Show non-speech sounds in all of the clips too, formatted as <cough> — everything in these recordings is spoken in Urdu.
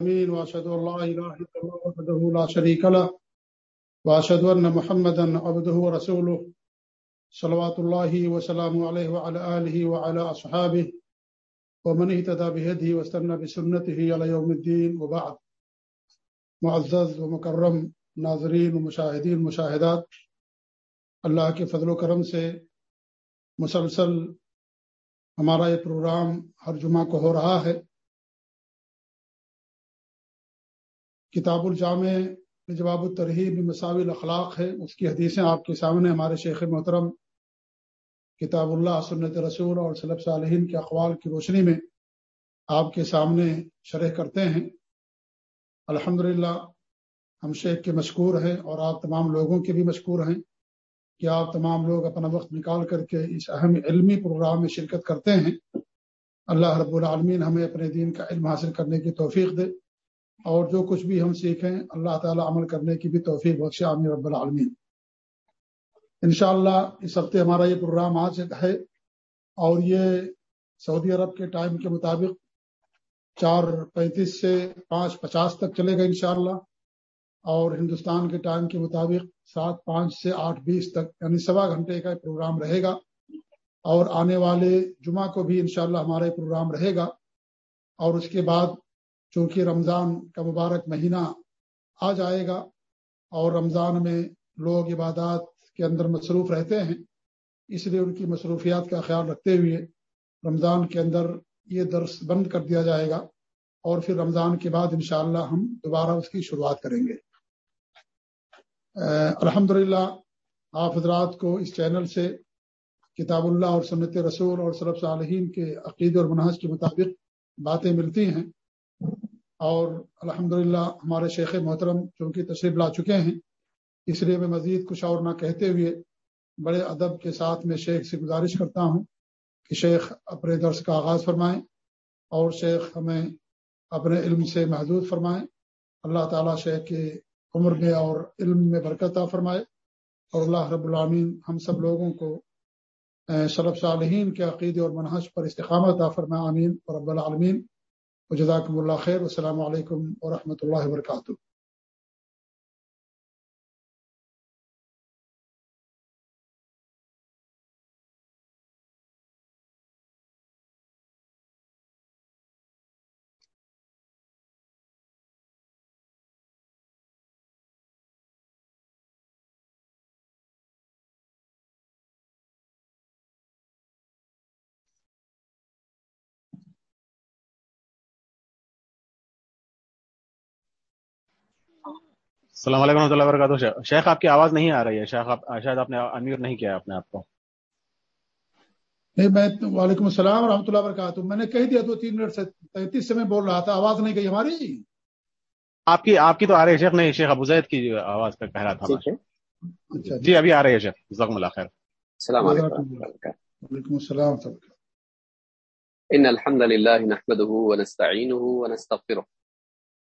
امين واشهد ان لا اله الا الله وحده لا شريك له واشهد ان محمدا عبده ورسوله، صلوات الله وسلامه عليه وعلى اله وعلى اصحابه ومن اهتدى بهديه واستنى بسنته الى يوم الدين، وبعد. معزز ومكرم ناظرین و مشاہدین مشاہدات اللہ کے فضل و کرم سے مسلسل ہمارا یہ پروگرام ہر جمعہ کو ہو رہا ہے۔ کتاب الجامع جواب الترحیب مساوی الاخلاق ہے۔ اس کی حدیثیں آپ کے سامنے ہمارے شیخ محترم کتاب اللہ، سنت رسول اور صلب صالحین کے اقوال کی روشنی میں آپ کے سامنے شرح کرتے ہیں۔ الحمد ہم شیخ کے مشکور ہیں اور آپ تمام لوگوں کے بھی مشکور ہیں کہ آپ تمام لوگ اپنا وقت نکال کر کے اس اہم علمی پروگرام میں شرکت کرتے ہیں۔ اللہ رب العالمین ہمیں اپنے دین کا علم حاصل کرنے کی توفیق دے۔ اور جو کچھ بھی ہم سیکھیں، اللہ تعالی عمل کرنے کی بھی توفیق بخش عامر رب العالمین۔ انشاءاللہ اس ہفتے ہمارا یہ پروگرام آج ہے۔ اور یہ سعودی عرب کے ٹائم کے مطابق چار پینتیس سے پانچ پچاس تک چلے گا انشاءاللہ۔ اور ہندوستان کے ٹائم کے مطابق سات پانچ سے آٹھ بیس تک یعنی سوا گھنٹے کا پروگرام رہے گا۔ اور آنے والے جمعہ کو بھی انشاءاللہ ہمارا یہ پروگرام رہے گا۔ اور اس کے بعد چونکہ رمضان کا مبارک مہینہ آ جائے گا اور رمضان میں لوگ عبادات کے اندر مصروف رہتے ہیں، اس لیے ان کی مصروفیات کا خیال رکھتے ہوئے رمضان کے اندر یہ درس بند کر دیا جائے گا اور پھر رمضان کے بعد انشاءاللہ ہم دوبارہ اس کی شروعات کریں گے۔ الحمد للہ آپ حضرات کو اس چینل سے کتاب اللہ اور سنت رسول اور صرف صالحین کے عقید اور منحص کے مطابق باتیں ملتی ہیں۔ اور الحمد ہمارے شیخ محترم چونکہ تشریف لا چکے ہیں، اس لیے میں مزید کچھ اور نہ کہتے ہوئے بڑے ادب کے ساتھ میں شیخ سے گزارش کرتا ہوں کہ شیخ اپنے درس کا آغاز فرمائیں اور شیخ ہمیں اپنے علم سے محدود فرمائیں۔ اللہ تعالیٰ شیخ کے عمر میں اور علم میں برکت فرمائے۔ اور اللہ رب العامین ہم سب لوگوں کو شرف صالحین کے عقیدے اور منحص پر استقامت فرمائے۔ امین اور رب العالمین۔ جزاکم اللہ خیر السلام علیکم ورحمۃ اللہ وبرکاتہ۔ السلام علیکم رحمۃ اللہ وبرکاتہ۔ شیخ آپ کی آواز نہیں آ رہی ہے۔ شیخ آپ شاید آپ نے امیر نہیں کیا اپنے آپ کو۔ نہیں میں وعلیکم السلام ورحمۃ اللہ وبرکاتہ۔ میں نے کہہ دیا دو تین منٹ سے۔ تینتیس سے میں بول رہا تھا۔ آواز نہیں گئی ہماری؟ آپ کی آپ کی تو آ رہی ہے شیخ نہیں شیخ ابو زید کی آواز کا کہہ رہا تھا۔ اچھا جی۔ ابھی آ رہی ہے شیخ۔ زخم اللہ خیر۔ السلام علیکم وعلیکم السلام ان الحمد لله نحمده ونستعينه ونستغفره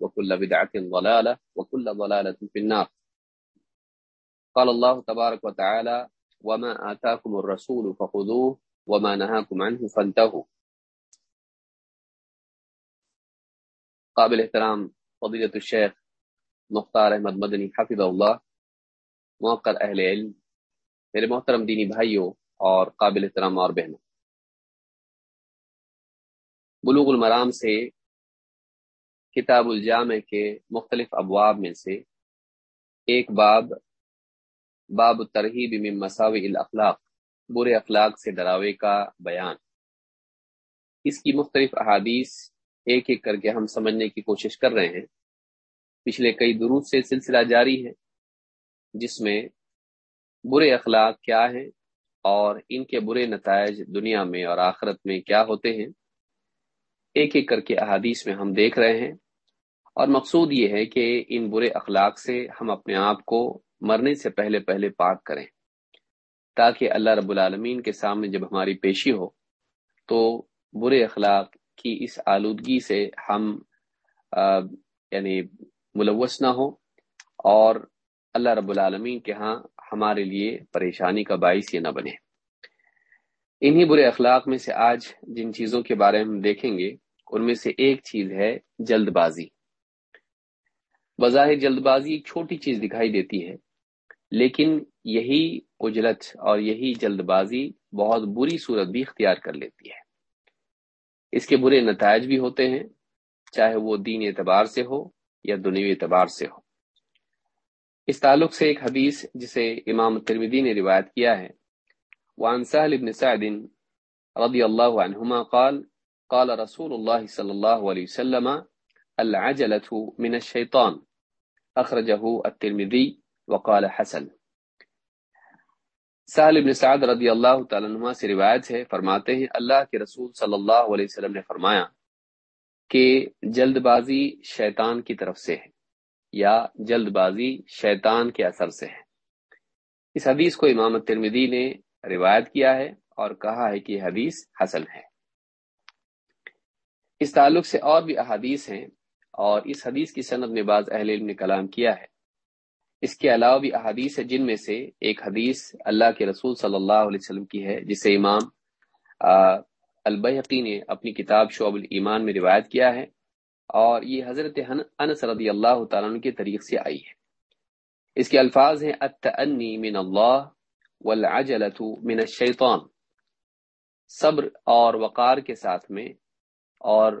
وكل بدعة ضلالة وكل ضلالة في النار. قال الله تبارك وتعالى وما آتاكم الرسول فخذوه وما نهاكم عنه فانتهوا. قابل احترام فضیلت الشیخ مختار احمد مدنی حفظ اللہ موقر اہل علم، میرے محترم دینی بھائیوں اور قابل احترام اور بہنوں، بلوغ المرام سے کتاب الجامع کے مختلف ابواب میں سے ایک باب باب ترہیب میں مساوی الاخلاق، برے اخلاق سے ڈراوے کا بیان۔ اس کی مختلف احادیث ایک ایک کر کے ہم سمجھنے کی کوشش کر رہے ہیں۔ پچھلے کئی دروس سے سلسلہ جاری ہے، جس میں برے اخلاق کیا ہیں اور ان کے برے نتائج دنیا میں اور آخرت میں کیا ہوتے ہیں۔ ایک ایک کر کے احادیث میں ہم دیکھ رہے ہیں۔ اور مقصود یہ ہے کہ ان برے اخلاق سے ہم اپنے آپ کو مرنے سے پہلے پہلے پاک کریں۔ تاکہ اللہ رب العالمین کے سامنے جب ہماری پیشی ہو، تو برے اخلاق کی اس آلودگی سے ہم یعنی ملوث نہ ہو اور اللہ رب العالمین کے ہاں ہمارے لیے پریشانی کا باعث یہ نہ بنے۔ انہی برے اخلاق میں سے آج جن چیزوں کے بارے میں ہم دیکھیں گے، ان میں سے ایک چیز ہے جلد بازی۔ بظاہر جلد بازی ایک چھوٹی چیز دکھائی دیتی ہے، لیکن یہی اجلت اور یہی جلد بازی بہت بری صورت بھی اختیار کر لیتی ہے۔ اس کے برے نتائج بھی ہوتے ہیں، چاہے وہ دین اعتبار سے ہو یا دنیوی اعتبار سے ہو۔ اس تعلق سے ایک حدیث جسے امام ترمیدی نے روایت کیا ہے۔ وعن سهل بن سعد رضی اللہ عنہما قال قال رسول اللہ صلی اللہ علیہ وسلم العجلة من الشیطان اخرجه الترمذی وقال حسن. سال ابن سعد رضی اللہ تعالیٰ عنہ سے روایت ہے، فرماتے ہیں، اللہ کے رسول صلی اللہ علیہ وسلم نے فرمایا کہ جلد بازی شیطان کی طرف سے ہے، یا جلد بازی شیطان کے اثر سے ہے۔ اس حدیث کو امام ترمیدی نے روایت کیا ہے اور کہا ہے کہ حدیث حسن ہے۔ اس تعلق سے اور بھی احادیث ہیں اور اس حدیث کی صنعت میں بعض اہل علم نے کلام کیا ہے۔ اس کے علاوہ بھی احادیث ہے جن میں سے ایک حدیث اللہ کے رسول صلی اللہ علیہ وسلم کی ہے، جسے امام البحقی نے اپنی کتاب شعب الایمان میں روایت کیا ہے۔ اور یہ حضرت انس رضی اللہ تعالیٰ کے طریق سے آئی ہے۔ اس کے الفاظ ہیں التعنی من اللہ والعجلت من الشیطان۔ صبر اور وقار کے ساتھ میں اور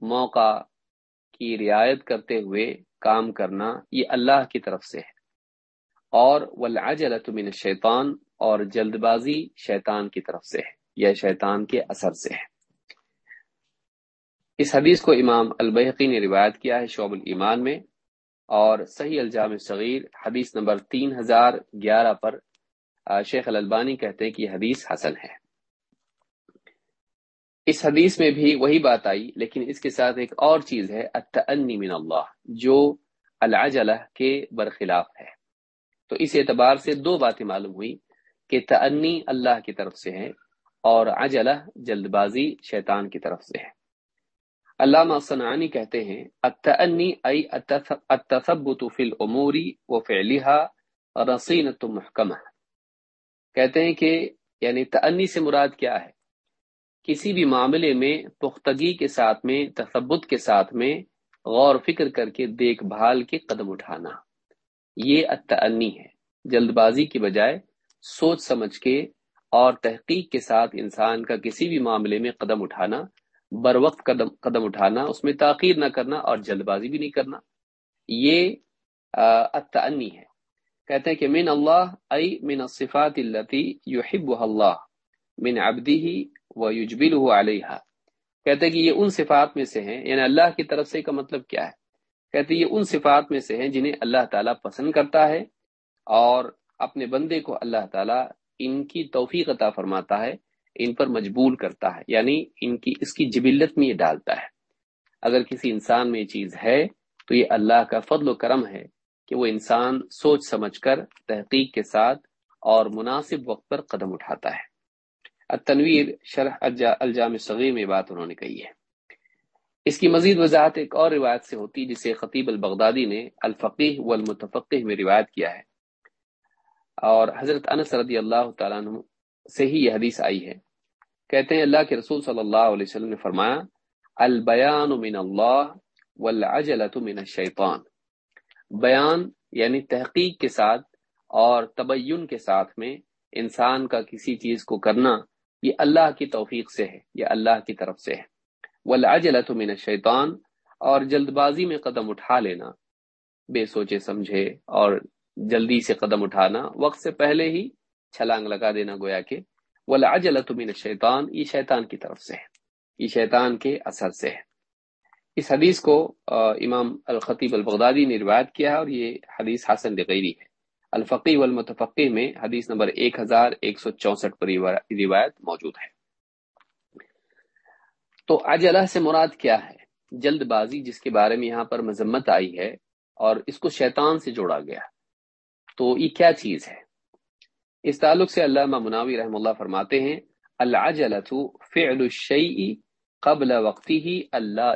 موقع کی رعایت کرتے ہوئے کام کرنا یہ اللہ کی طرف سے ہے۔ اور والعجلت من الشیطان اور جلد بازی شیطان کی طرف سے ہے، یا شیطان کے اثر سے ہے۔ اس حدیث کو امام البحقی نے روایت کیا ہے شعب الایمان میں، اور صحیح الجام صغیر حدیث نمبر تین ہزار گیارہ پر شیخ الالبانی کہتے ہیں کہ یہ حدیث حسن ہے۔ اس حدیث میں بھی وہی بات آئی، لیکن اس کے ساتھ ایک اور چیز ہے التعنی من اللہ، جو العجلہ کے برخلاف ہے۔ تو اس اعتبار سے دو باتیں معلوم ہوئی کہ تعنی اللہ کی طرف سے ہے اور عجلہ جلد بازی شیطان کی طرف سے ہے علامہ صنعانی کہتے ہیں التعنی ای التثبت فی الامور وفعلها رصینت محکمہ۔ کہتے ہیں کہ یعنی تعنی سے مراد کیا ہے؟ کسی بھی معاملے میں پختگی کے ساتھ میں، تثبت کے ساتھ میں غور فکر کر کے دیکھ بھال کے قدم اٹھانا۔ یہ التعنی ہے۔ جلد بازی کی بجائے سوچ سمجھ کے اور تحقیق کے ساتھ انسان کا کسی بھی معاملے میں قدم اٹھانا، بر وقت قدم قدم اٹھانا، اس میں تاخیر نہ کرنا اور جلد بازی بھی نہیں کرنا۔ یہ التعنی ہے۔ کہتے ہیں کہ من اللہ، ای من الصفات التي يحبها اللہ، من عبده ويجبله علیہا کہتے ہیں کہ یہ ان صفات میں سے ہیں یعنی اللہ کی طرف سے کا مطلب کیا ہے؟ کہتے یہ ان صفات میں سے ہیں جنہیں اللہ تعالیٰ پسند کرتا ہے اور اپنے بندے کو اللہ تعالیٰ ان کی توفیق عطا فرماتا ہے، ان پر مجبور کرتا ہے یعنی ان کی، اس کی جبلت میں یہ ڈالتا ہے۔ اگر کسی انسان میں یہ چیز ہے تو یہ اللہ کا فضل و کرم ہے کہ وہ انسان سوچ سمجھ کر تحقیق کے ساتھ اور مناسب وقت پر قدم اٹھاتا ہے۔ التنویر شرح الجام صغیر میں بات انہوں نے کہی ہے۔ اس کی مزید وضاحت ایک اور روایت سے ہوتی جسے خطیب البغدادی نے الفقیح والمتفقہ میں روایت کیا ہے۔ اور حضرت انس رضی اللہ تعالیٰ عنہ سے ہی یہ حدیث آئی ہے۔ کہتے ہیں، اللہ کے رسول صلی اللہ علیہ وسلم نے فرمایا، البیان من اللہ والعجلت من الشیطان۔ بیان یعنی تحقیق کے ساتھ اور تبین کے ساتھ میں انسان کا کسی چیز کو کرنا یہ اللہ کی توفیق سے ہے، یہ اللہ کی طرف سے ہے۔ والعجلت من الشیطان اور جلد بازی میں قدم اٹھا لینا، بے سوچے سمجھے، اور جلدی سے قدم اٹھانا، وقت سے پہلے ہی چھلانگ لگا دینا گویا کہ والعجلت من الشیطان یہ شیطان کی طرف سے ہے۔ یہ شیطان کے اثر سے ہے۔ اس حدیث کو امام الخطیب البغدادی نے روایت کیا ہے اور یہ حدیث حسن لغیری ہے۔ الفقی والمتفقی میں حدیث نمبر ایک ہزار ایک سو چونسٹھ پر روایت موجود ہے۔ تو عجلہ سے مراد کیا ہے؟ جلد بازی جس کے بارے میں یہاں پر مذمت آئی ہے اور اس کو شیطان سے جوڑا گیا۔ تو یہ کیا چیز ہے؟ اس تعلق سے علامہ مناوی رحم اللہ فرماتے ہیں العجلت فعل الشیء قبل وقتی ہی اللہ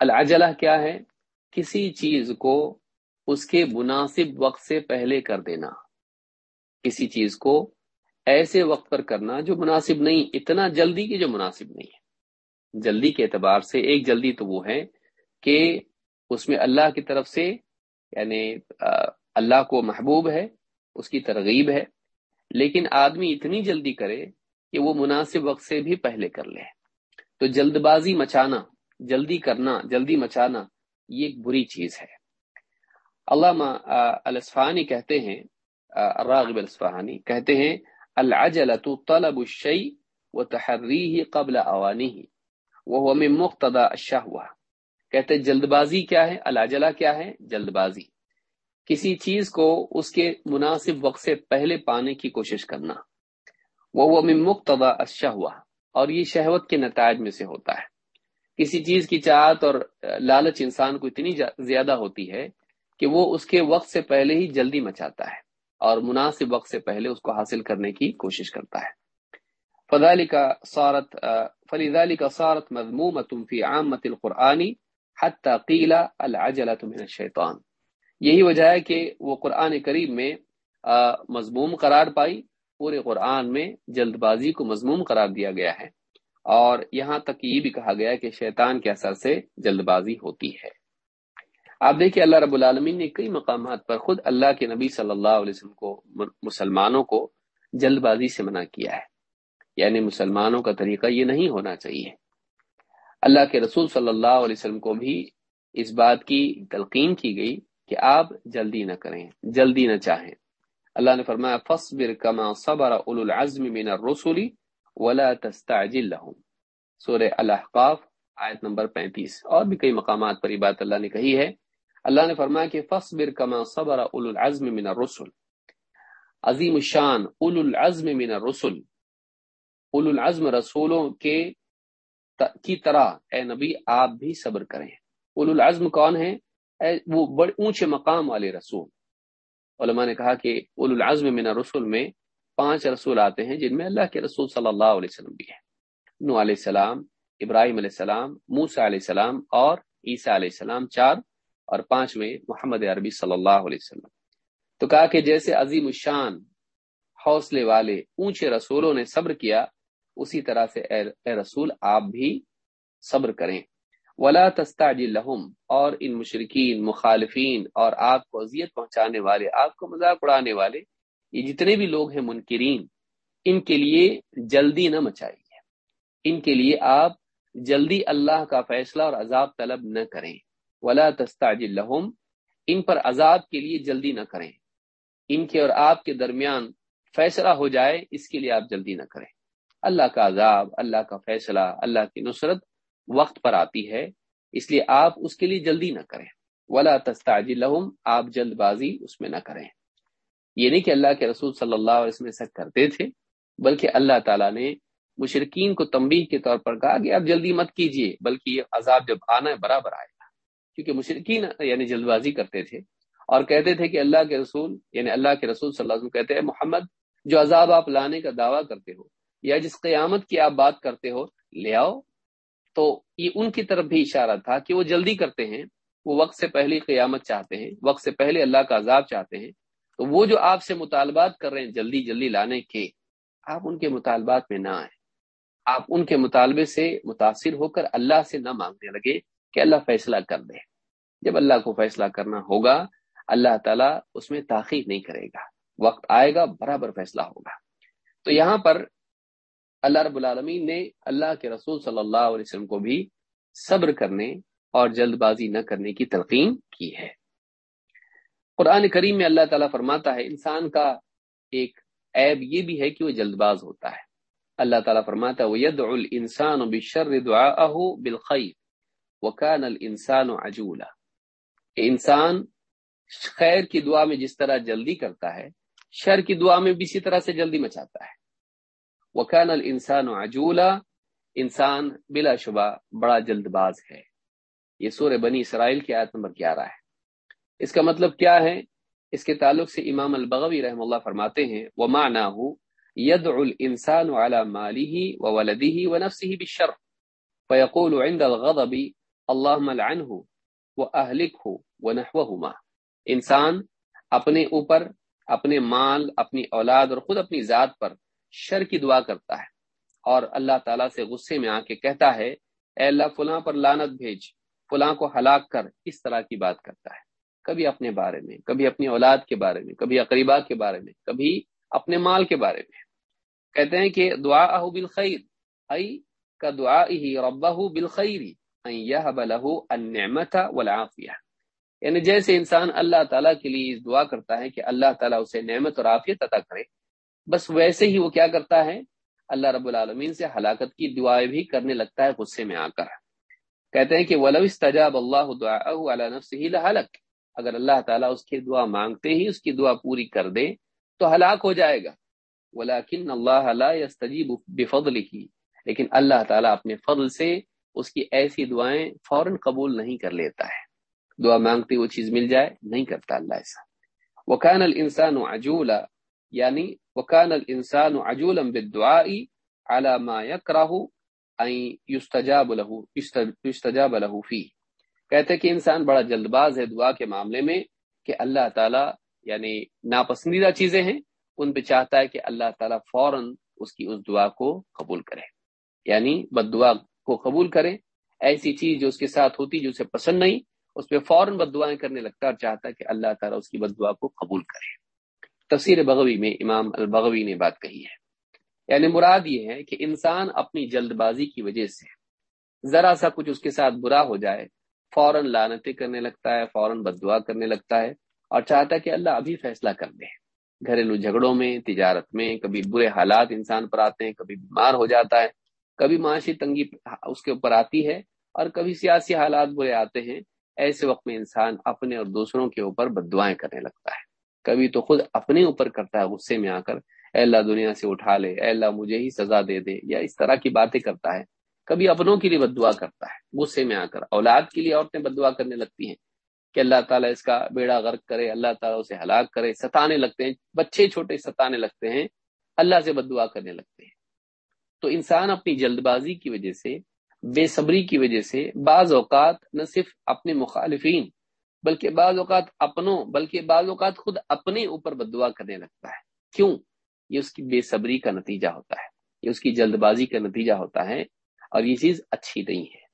العجلہ کیا ہے؟ کسی چیز کو اس کے مناسب وقت سے پہلے کر دینا۔ کسی چیز کو ایسے وقت پر کرنا جو مناسب نہیں، اتنا جلدی کی جو مناسب نہیں ہے۔ جلدی کے اعتبار سے ایک جلدی تو وہ ہے کہ اس میں اللہ کی طرف سے یعنی اللہ کو محبوب ہے، اس کی ترغیب ہے، لیکن آدمی اتنی جلدی کرے کہ وہ مناسب وقت سے بھی پہلے کر لے۔ تو جلد بازی مچانا، جلدی کرنا، جلدی مچانا، یہ ایک بری چیز ہے۔ علامہ الاسفانی کہتے ہیں راغب الاسفہانی کہتے ہیں، العجلۃ طلب الشيء وتحريه قبل اوانه وهو من مقتضى الشهوه کہتے جلد بازی کیا ہے؟ العجلہ کیا ہے؟ جلد بازی کسی چیز کو اس کے مناسب وقت سے پہلے پانے کی کوشش کرنا۔ وہ من مقتضى الشهوه اور یہ شہوت کے نتائج میں سے ہوتا ہے۔ کسی چیز کی چاہت اور لالچ انسان کو اتنی زیادہ ہوتی ہے کہ وہ اس کے وقت سے پہلے ہی جلدی مچاتا ہے اور مناسب وقت سے پہلے اس کو حاصل کرنے کی کوشش کرتا ہے۔ فضالی کا سارت فلیدالی کا سارت مضموم فی عامت القرآنی حتی قیلا العجلت من الشیطان۔ یہی وجہ ہے کہ وہ قرآن قریب میں مضموم قرار پائی، پورے قرآن میں جلد بازی کو مضموم قرار دیا گیا ہے۔ اور یہاں تک یہ بھی کہا گیا کہ شیطان کے اثر سے جلد بازی ہوتی ہے۔ آپ دیکھیں اللہ رب العالمین نے کئی مقامات پر خود اللہ کے نبی صلی اللہ علیہ وسلم کو، مسلمانوں کو جلد بازی سے منع کیا ہے۔ یعنی مسلمانوں کا طریقہ یہ نہیں ہونا چاہیے۔ اللہ کے رسول صلی اللہ علیہ وسلم کو بھی اس بات کی تلقین کی گئی کہ آپ جلدی نہ کریں، جلدی نہ چاہیں۔ اللہ نے فرمایا فصبر کما صبر اولو العزم من الرسل ولا تستعجل لهم۔ سورہ الاحقاف، آیت نمبر 35 اور بھی کئی مقامات پر یہ بات اللہ نے کہی ہے۔ اللہ نے فرمایا کہ فصبر کما صبر اول العزم من الرسل. عظیم الشان اول العزم من الرسل. اول العزم رسولوں کے کی طرح، اے نبی، آپ بھی صبر کریں۔ اول العزم کون ہے وہ بڑے اونچے مقام والے رسول۔ علماء نے کہا کہ اول العزم من الرسل میں پانچ رسول آتے ہیں جن میں اللہ کے رسول صلی اللہ علیہ وسلم بھی ہے نو علیہ السلام، ابراہیم علیہ السلام موسا علیہ السلام اور عیسیٰ علیہ السلام، چار اور پانچ میں محمد عربی صلی اللہ علیہ وسلم۔ تو کہا کہ جیسے عظیم الشان حوصلے والے اونچے رسولوں نے صبر کیا، اسی طرح سے اے اے رسول آپ بھی صبر کریں۔ ولا تستعجل لهم اور ان مشرقین مخالفین اور آپ کو اذیت پہنچانے والے، آپ کو مذاق اڑانے والے، یہ جتنے بھی لوگ ہیں منکرین، ان کے لیے جلدی نہ مچائیے۔ ان کے لیے آپ جلدی اللہ کا فیصلہ اور عذاب طلب نہ کریں۔ ولا تستعجل لهم، ان پر عذاب کے لیے جلدی نہ کریں۔ ان کے اور آپ کے درمیان فیصلہ ہو جائے، اس کے لیے آپ جلدی نہ کریں۔ اللہ کا عذاب، اللہ کا فیصلہ، اللہ کی نصرت وقت پر آتی ہے، اس لیے آپ اس کے لیے جلدی نہ کریں۔ ولا تستعجل لهم، آپ جلد بازی اس میں نہ کریں۔ یہ نہیں کہ اللہ کے رسول صلی اللہ علیہ وسلم ایسا کرتے تھے، بلکہ اللہ تعالیٰ نے مشرقین کو تنبیہ کے طور پر کہا کہ آپ جلدی مت کیجیے، بلکہ یہ عذاب جب آنا ہے، برابر آئے۔ کیونکہ مشرقین یعنی جلد بازی کرتے تھے اور کہتے تھے کہ اللہ کے رسول یعنی اللہ کے رسول صلی اللہ علیہ وسلم کہتے ہیں، محمد، جو عذاب آپ لانے کا دعویٰ کرتے ہو یا جس قیامت کی آپ بات کرتے ہو، لے آؤ۔ تو یہ ان کی طرف بھی اشارہ تھا کہ وہ جلدی کرتے ہیں، وہ وقت سے پہلے قیامت چاہتے ہیں، وقت سے پہلے اللہ کا عذاب چاہتے ہیں۔ تو وہ جو آپ سے مطالبات کر رہے ہیں جلدی جلدی لانے کے، آپ ان کے مطالبات میں نہ آئیں۔ آپ ان کے مطالبے سے متاثر ہو کر اللہ سے نہ مانگنے لگے۔ کہ اللہ فیصلہ کر دے۔ جب اللہ کو فیصلہ کرنا ہوگا، اللہ تعالیٰ اس میں تاخیر نہیں کرے گا۔ وقت آئے گا، برابر فیصلہ ہوگا۔ تو یہاں پر اللہ رب العالمین نے اللہ کے رسول صلی اللہ علیہ وسلم کو بھی صبر کرنے اور جلد بازی نہ کرنے کی تلقین کی ہے۔ قرآن کریم میں اللہ تعالیٰ فرماتا ہے، انسان کا ایک عیب یہ بھی ہے کہ وہ جلد باز ہوتا ہے۔ اللہ تعالیٰ فرماتا ہے وہ ید السان بشر دعا بالخیر وکان الانسان عجولا۔ انسان خیر کی دعا میں جس طرح جلدی کرتا ہے، شر کی دعا میں بھی اسی طرح سے جلدی مچاتا ہے۔ وکان الانسان عجولا، انسان بلا شبہ بڑا جلد باز ہے۔ یہ سور بنی اسرائیل کی آیت نمبر گیارہ ہے۔ اس کا مطلب کیا ہے؟ اس کے تعلق سے امام البغوی رحم اللہ فرماتے ہیں وہ مانا ہوں ید السان مالی على ماله وولده ونفسه بالشر۔ فيقول عند الغضب اللهم لعنه واهلكه ونحوهما انسان اپنے اوپر، اپنے مال، اپنی اولاد اور خود اپنی ذات پر شر کی دعا کرتا ہے اور اللہ تعالیٰ سے غصے میں آ کے کہتا ہے، اے اللہ، فلاں پر لانت بھیج، فلاں کو ہلاک کر، اس طرح کی بات کرتا ہے۔ کبھی اپنے بارے میں، کبھی اپنی اولاد کے بارے میں، کبھی اقریبا کے بارے میں، کبھی اپنے مال کے بارے میں۔ کہتے ہیں کہ دعا بالخیر، ای کا دعا ہی ربا بالخیری النعمت والعافیہ یعنی جیسے انسان اللہ تعالیٰ کے لیے دعا کرتا ہے کہ اللہ تعالیٰ اسے نعمت اور عافیت عطا کرے، بس ویسے ہی وہ کیا کرتا ہے؟ اللہ رب العالمین سے ہلاکت کی دعائیں بھی کرنے لگتا ہے، غصے میں آ کر۔ کہتے ہیں کہ ولو استجاب اللہ دعا نفسه اگر اللہ تعالیٰ اس کی دعا مانگتے ہی، اس کی دعا پوری کر دے، تو ہلاک ہو جائے گا۔ ولیکن اللہ لا يستجیب بفضله لیکن اللہ تعالیٰ اپنے فضل سے اس کی ایسی دعائیں فوراً قبول نہیں کر لیتا ہے۔ دعا مانگتے وہ چیز مل جائے، نہیں کرتا اللہ ایسا۔ وکان الانسان عجولا یعنی وکان الانسان عجولا بالدعاء على ما يكره ان يستجاب له يستجاب له فيه۔ کہتے کہ انسان بڑا جلد باز ہے دعا کے معاملے میں کہ اللہ تعالی یعنی ناپسندیدہ چیزیں ہیں، ان پہ چاہتا ہے کہ اللہ تعالیٰ فوراً اس کی اس دعا کو قبول کرے۔ یعنی بد دعا کو قبول کرے ایسی چیز جو اس کے ساتھ ہوتی جو اسے پسند نہیں، اس پہ فوراً بد دعائیں کرنے لگتا اور چاہتا کہ اللہ تعالیٰ اس کی بد دعا کو قبول کرے۔ تفسیر بغوی میں امام البغوی نے بات کہی ہے۔ یعنی مراد یہ ہے کہ انسان اپنی جلد بازی کی وجہ سے ذرا سا کچھ اس کے ساتھ برا ہو جائے، فوراً لانتیں کرنے لگتا ہے، فوراً بد دعا کرنے لگتا ہے اور چاہتا ہے کہ اللہ ابھی فیصلہ کر دے۔ گھریلو جھگڑوں میں، تجارت میں کبھی برے حالات انسان پر آتے ہیں، کبھی بیمار ہو جاتا ہے۔ کبھی معاشی تنگی اس کے اوپر آتی ہے اور کبھی سیاسی حالات برے آتے ہیں، ایسے وقت میں انسان اپنے اور دوسروں کے اوپر بد دعائیں کرنے لگتا ہے۔ کبھی تو خود اپنے اوپر کرتا ہے غصے میں آ کر، اے اللہ دنیا سے اٹھا لے، اے اللہ مجھے ہی سزا دے دے، یا اس طرح کی باتیں کرتا ہے۔ کبھی اپنوں کے لیے بد دعا کرتا ہے، غصے میں آ کر۔ اولاد کے لیے عورتیں بد دعا کرنے لگتی ہیں کہ اللہ تعالیٰ اس کا بیڑا غرق کرے، اللہ تعالیٰ اسے ہلاک کرے، ستانے لگتے ہیں، بچے چھوٹے ستانے لگتے ہیں، اللہ سے بد دعا کرنے لگتے ہیں۔ تو انسان اپنی جلد بازی کی وجہ سے، بے صبری کی وجہ سے بعض اوقات نہ صرف اپنے مخالفین بلکہ بعض اوقات اپنوں، بلکہ بعض اوقات خود اپنے اوپر بد دعا کرنے لگتا ہے۔ کیوں؟ یہ اس کی بے صبری کا نتیجہ ہوتا ہے، یہ اس کی جلد بازی کا نتیجہ ہوتا ہے اور یہ چیز اچھی نہیں ہے۔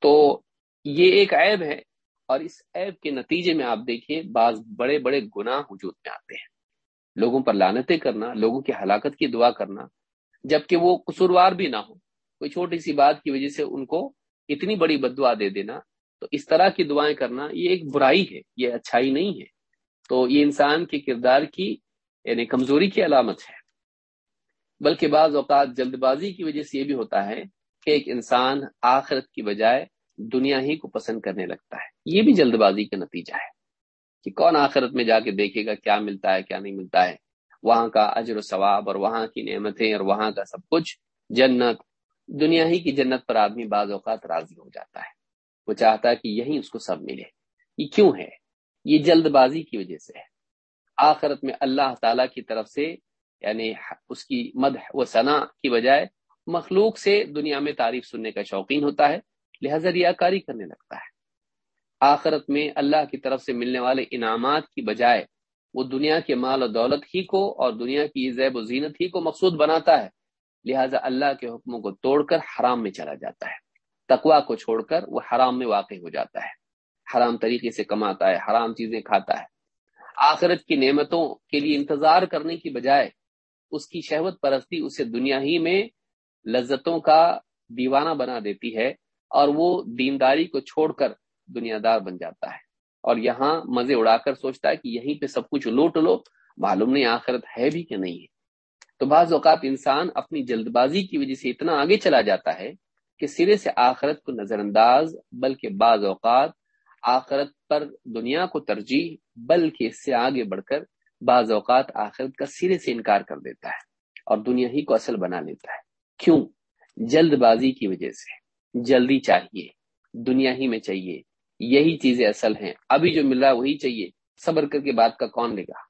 تو یہ ایک عیب ہے اور اس عیب کے نتیجے میں آپ دیکھیے بعض بڑے بڑے گناہ وجود میں آتے ہیں۔ لوگوں پر لانتیں کرنا، لوگوں کی ہلاکت کی دعا کرنا جبکہ وہ قصوروار بھی نہ ہو۔ کوئی چھوٹی سی بات کی وجہ سے ان کو اتنی بڑی بد دعا دے دینا، تو اس طرح کی دعائیں کرنا یہ ایک برائی ہے، یہ اچھائی نہیں ہے۔ تو یہ انسان کے کردار کی یعنی کمزوری کی علامت ہے۔ بلکہ بعض اوقات جلد بازی کی وجہ سے یہ بھی ہوتا ہے کہ ایک انسان آخرت کی بجائے دنیا ہی کو پسند کرنے لگتا ہے۔ یہ بھی جلد بازی کا نتیجہ ہے کہ کون آخرت میں جا کے دیکھے گا کیا ملتا ہے، کیا نہیں ملتا ہے۔ وہاں کا اجر و ثواب اور وہاں کی نعمتیں اور وہاں کا سب کچھ جنت، دنیا ہی کی جنت پر آدمی بعض اوقات راضی ہو جاتا ہے۔ وہ چاہتا ہے کہ یہی اس کو سب ملے۔ یہ کیوں ہے؟ یہ جلد بازی کی وجہ سے ہے۔ آخرت میں اللہ تعالی کی طرف سے یعنی اس کی مد و ثنا کی بجائے، مخلوق سے دنیا میں تعریف سننے کا شوقین ہوتا ہے، لہذا ریا کاری کرنے لگتا ہے۔ آخرت میں اللہ کی طرف سے ملنے والے انعامات کی بجائے وہ دنیا کے مال و دولت ہی کو اور دنیا کی زیب و زینت ہی کو مقصود بناتا ہے۔ لہٰذا اللہ کے حکموں کو توڑ کر حرام میں چلا جاتا ہے۔ تقوا کو چھوڑ کر وہ حرام میں واقع ہو جاتا ہے۔ حرام طریقے سے کماتا ہے، حرام چیزیں کھاتا ہے۔ آخرت کی نعمتوں کے لیے انتظار کرنے کی بجائے اس کی شہوت پرستی اسے دنیا ہی میں لذتوں کا دیوانہ بنا دیتی ہے اور وہ دینداری کو چھوڑ کر دنیا دار بن جاتا ہے۔ اور یہاں مزے اڑا کر سوچتا ہے کہ یہیں پہ سب کچھ لوٹ لو، معلوم نہیں آخرت ہے بھی کہ نہیں ہے۔ تو بعض اوقات انسان اپنی جلد بازی کی وجہ سے اتنا آگے چلا جاتا ہے کہ سرے سے آخرت کو نظر انداز بلکہ بعض اوقات آخرت پر دنیا کو ترجیح، بلکہ اس سے آگے بڑھ کر بعض اوقات آخرت کا سرے سے انکار کر دیتا ہے اور دنیا ہی کو اصل بنا لیتا ہے۔ کیوں؟ جلد بازی کی وجہ سے۔ جلدی چاہیے۔ دنیا ہی میں چاہیے۔ یہی چیزیں اصل ہیں۔ ابھی جو مل رہا ہے وہی چاہیے۔ صبر کر کے بات کا کون لے گا؟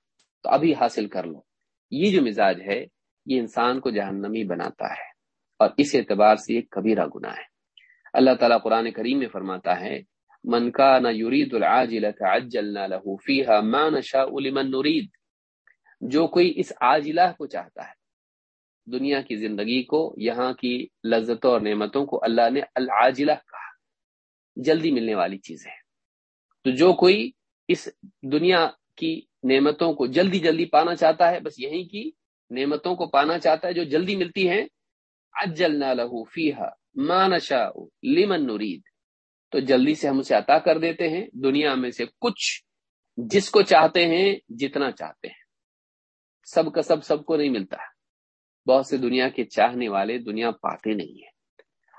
تو ابھی حاصل کر لو۔ یہ جو مزاج ہے، یہ انسان کو جہنمی بناتا ہے اور اس اعتبار سے یہ کبیرہ گناہ ہے۔ اللہ تعالیٰ قرآن کریم میں فرماتا ہے، من کا نہ یورید نرید جو کوئی اس عاجلہ کو چاہتا ہے، دنیا کی زندگی کو، یہاں کی لذتوں اور نعمتوں کو اللہ نے العاجلہ کہا۔ جلدی ملنے والی چیز ہے۔ تو جو کوئی اس دنیا کی نعمتوں کو جلدی جلدی پانا چاہتا ہے، بس یہیں کی نعمتوں کو پانا چاہتا ہے جو جلدی ملتی ہیں۔ اجلنا لہو فیحا ما نشاء لمن نرید۔ تو جلدی سے ہم اسے عطا کر دیتے ہیں۔ دنیا میں سے کچھ جس کو چاہتے ہیں، جتنا چاہتے ہیں۔ سب کا سب سب کو نہیں ملتا۔ بہت سے دنیا کے چاہنے والے دنیا پاتے نہیں ہیں۔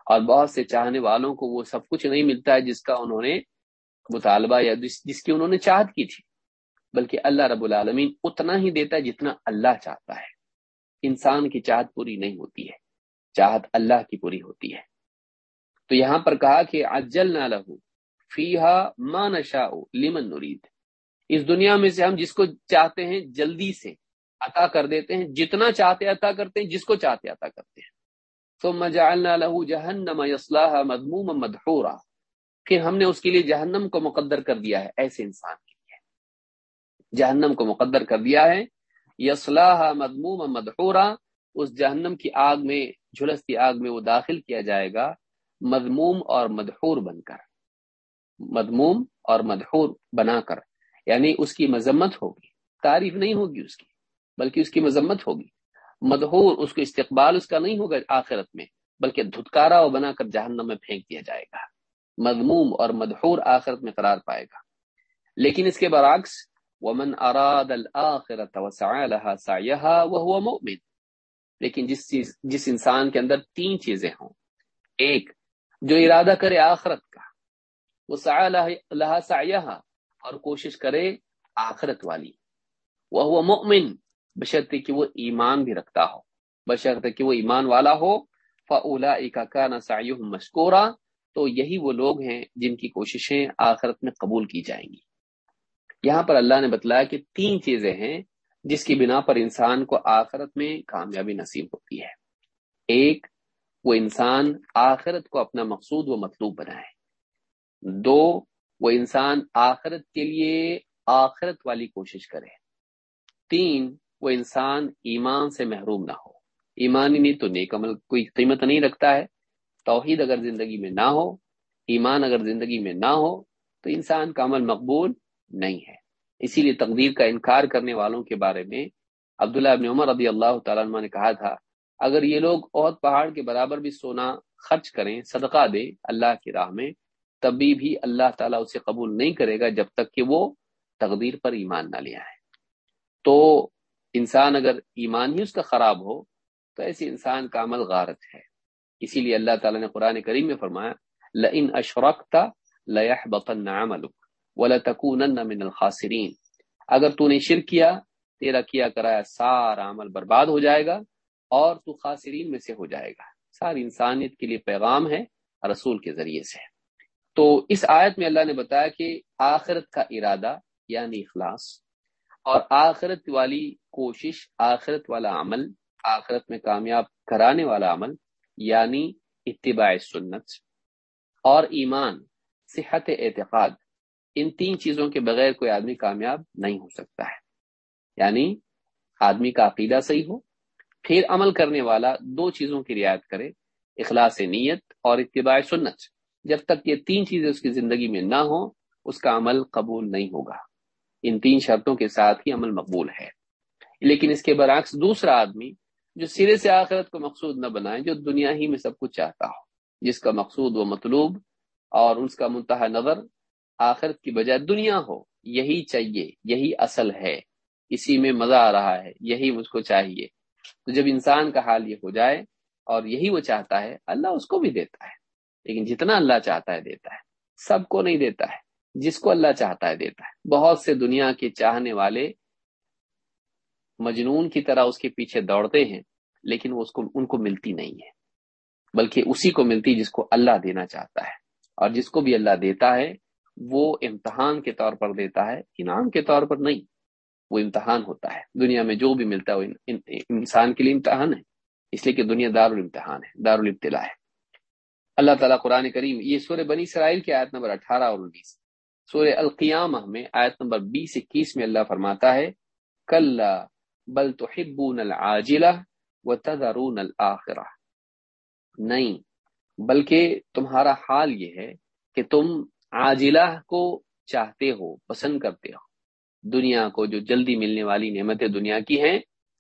اور بہت سے چاہنے والوں کو وہ سب کچھ نہیں ملتا ہے جس کا انہوں نے مطالبہ یا جس کی انہوں نے چاہت کی تھی۔ بلکہ اللہ رب العالمین اتنا ہی دیتا ہے جتنا اللہ چاہتا ہے۔ انسان کی چاہت پوری نہیں ہوتی ہے، چاہت اللہ کی پوری ہوتی ہے۔ تو یہاں پر کہا کہ اجل نہ لہو فیحا ماں نشا لمن نرید۔ اس دنیا میں سے ہم جس کو چاہتے ہیں جلدی سے عطا کر دیتے ہیں، جتنا چاہتے عطا کرتے ہیں، جس کو چاہتے عطا کرتے ہیں۔ تو مجالنا لہو جہنم اسلحہ مضموم مدحورا۔ پھر ہم نے اس کے لیے جہنم کو مقدر کر دیا ہے، ایسے انسان کے لیے۔ جہنم کو مقدر کر دیا ہے یسلاح مضموم مدحورا۔ اس جہنم کی آگ میں، جھلستی آگ میں وہ داخل کیا جائے گا مضموم اور مدحور بن کر۔ مضموم اور مدحور بنا کر۔ یعنی اس کی مذمت ہوگی، تعریف نہیں ہوگی اس کی، بلکہ اس کی مذمت ہوگی۔ مدحور اس کو استقبال اس کا نہیں ہوگا آخرت میں، بلکہ دھتکارا و بنا کر جہنم میں پھینک دیا جائے گا۔ مضموم اور مدحور آخرت میں قرار پائے گا۔ لیکن اس کے برعکس، ومن اراد مؤمن۔ لیکن جس چیز، جس انسان کے اندر تین چیزیں ہوں، ایک جو ارادہ کرے آخرت کا، وہ اللہ سایہ اور کوشش کرے آخرت والی۔ وہ مؤمن۔ بشرط کہ وہ ایمان بھی رکھتا ہو۔ بشرط کہ وہ ایمان والا ہو۔ فلا کا نسائی مشکورہ تو یہی وہ لوگ ہیں جن کی کوششیں آخرت میں قبول کی جائیں گی۔ یہاں پر اللہ نے بتلایا کہ تین چیزیں ہیں جس کی بنا پر انسان کو آخرت میں کامیابی نصیب ہوتی ہے۔ ایک، وہ انسان آخرت کو اپنا مقصود و مطلوب بنائے۔ دو، وہ انسان آخرت کے لیے آخرت والی کوشش کرے۔ تین وہ انسان ایمان سے محروم نہ ہو۔ ایمان ہی نہیں تو نیک عمل کوئی قیمت نہیں رکھتا ہے۔ توحید اگر زندگی میں نہ ہو، ایمان اگر زندگی میں نہ ہو، تو انسان کا عمل مقبول نہیں ہے۔ اسی لیے تقدیر کا انکار کرنے والوں کے بارے میں عبداللہ ابن عمر رضی اللہ تعالیٰ عنہ نے کہا تھا، اگر یہ لوگ عہد پہاڑ کے برابر بھی سونا خرچ کریں، صدقہ دے اللہ کی راہ میں تبھی بھی اللہ تعالیٰ اسے قبول نہیں کرے گا جب تک کہ وہ تقدیر پر ایمان نہ لیا ہے تو انسان اگر ایمان ہی اس کا خراب ہو، تو ایسے انسان کا عمل غارت ہے۔ اسی لیے اللہ تعالیٰ نے قرآن کریم میں فرمایا لن اشرکتا ليحبطن عملك ولتكونن من اگر تو نے شرک کیا، تیرا کیا کرایا، سارا عمل برباد ہو جائے گا اور تو خاصرین میں سے ہو جائے گا۔ ساری انسانیت کے لیے پیغام ہے رسول کے ذریعے سے۔ تو اس آیت میں اللہ نے بتایا کہ آخرت کا ارادہ یعنی اخلاص اور آخرت والی کوشش، آخرت والا عمل، آخرت میں کامیاب کرانے والا عمل یعنی اتباع سنت اور ایمان، صحت اعتقاد، ان تین چیزوں کے بغیر کوئی آدمی کامیاب نہیں ہو سکتا ہے۔ یعنی آدمی کا عقیدہ صحیح ہو، پھر عمل کرنے والا دو چیزوں کی رعایت کرے، اخلاص نیت اور اتباع سنت۔ جب تک یہ تین چیزیں اس کی زندگی میں نہ ہوں، اس کا عمل قبول نہیں ہوگا۔ ان تین شرطوں کے ساتھ ہی عمل مقبول ہے۔ لیکن اس کے برعکس دوسرا آدمی جو سرے سے آخرت کو مقصود نہ بنائے، جو دنیا ہی میں سب کچھ چاہتا ہو، جس کا مقصود و مطلوب اور اس کا منتہا نظر آخرت کی بجائے دنیا ہو، یہی چاہیے، یہی اصل ہے، اسی میں مزہ آ رہا ہے، یہی مجھ کو چاہیے۔ تو جب انسان کا حال یہ ہو جائے اور یہی وہ چاہتا ہے، اللہ اس کو بھی دیتا ہے۔ لیکن جتنا اللہ چاہتا ہے، دیتا ہے۔ سب کو نہیں دیتا ہے۔ جس کو اللہ چاہتا ہے دیتا ہے۔ بہت سے دنیا کے چاہنے والے مجنون کی طرح اس کے پیچھے دوڑتے ہیں، لیکن وہ اس کو، ان کو ملتی نہیں ہے۔ بلکہ اسی کو ملتی جس کو اللہ دینا چاہتا ہے۔ اور جس کو بھی اللہ دیتا ہے، وہ امتحان کے طور پر دیتا ہے۔ انعام کے طور پر نہیں، وہ امتحان ہوتا ہے۔ دنیا میں جو بھی ملتا ہے، وہ انسان کے لیے امتحان ہے۔ اس لیے کہ دنیا دار الامتحان ہے دار الابتلا ہے۔ اللہ تعالیٰ قرآن کریم، یہ سورہ بنی اسرائیل کی آیت نمبر اٹھارہ اور انیس۔ سورہ القیامہ میں آیت نمبر بیس اکیس میں اللہ فرماتا ہے کل بل تحبون العاجلہ وتذرون الآخرہ۔ نہیں، بلکہ تمہارا حال یہ ہے کہ تم عاجلہ کو چاہتے ہو، پسند کرتے ہو۔ دنیا کو جو جلدی ملنے والی نعمتیں دنیا کی ہیں،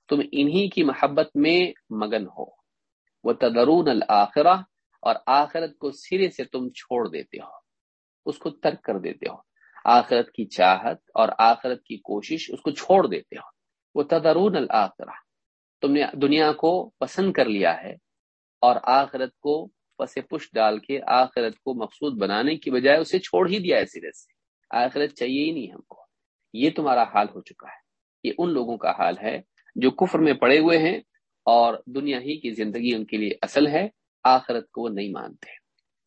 تم انہی کی محبت میں مگن ہو۔ وہ تدرون الآخرہ اور آخرت کو سرے سے تم چھوڑ دیتے ہو۔ اس کو ترک کر دیتے ہو۔ آخرت کی چاہت اور آخرت کی کوشش اس کو چھوڑ دیتے ہو۔ وہ تدرون الآخرہ۔ تم نے دنیا کو پسند کر لیا ہے اور آخرت کو پس پش ڈال کے آخرت کو مقصود بنانے کی بجائے اسے چھوڑ ہی دیا ہے سرے سے۔ آخرت چاہیے ہی نہیں ہم کو۔ یہ تمہارا حال ہو چکا ہے۔ یہ ان لوگوں کا حال ہے جو کفر میں پڑے ہوئے ہیں اور دنیا ہی کی زندگی ان کے لیے اصل ہے۔ آخرت کو وہ نہیں مانتے۔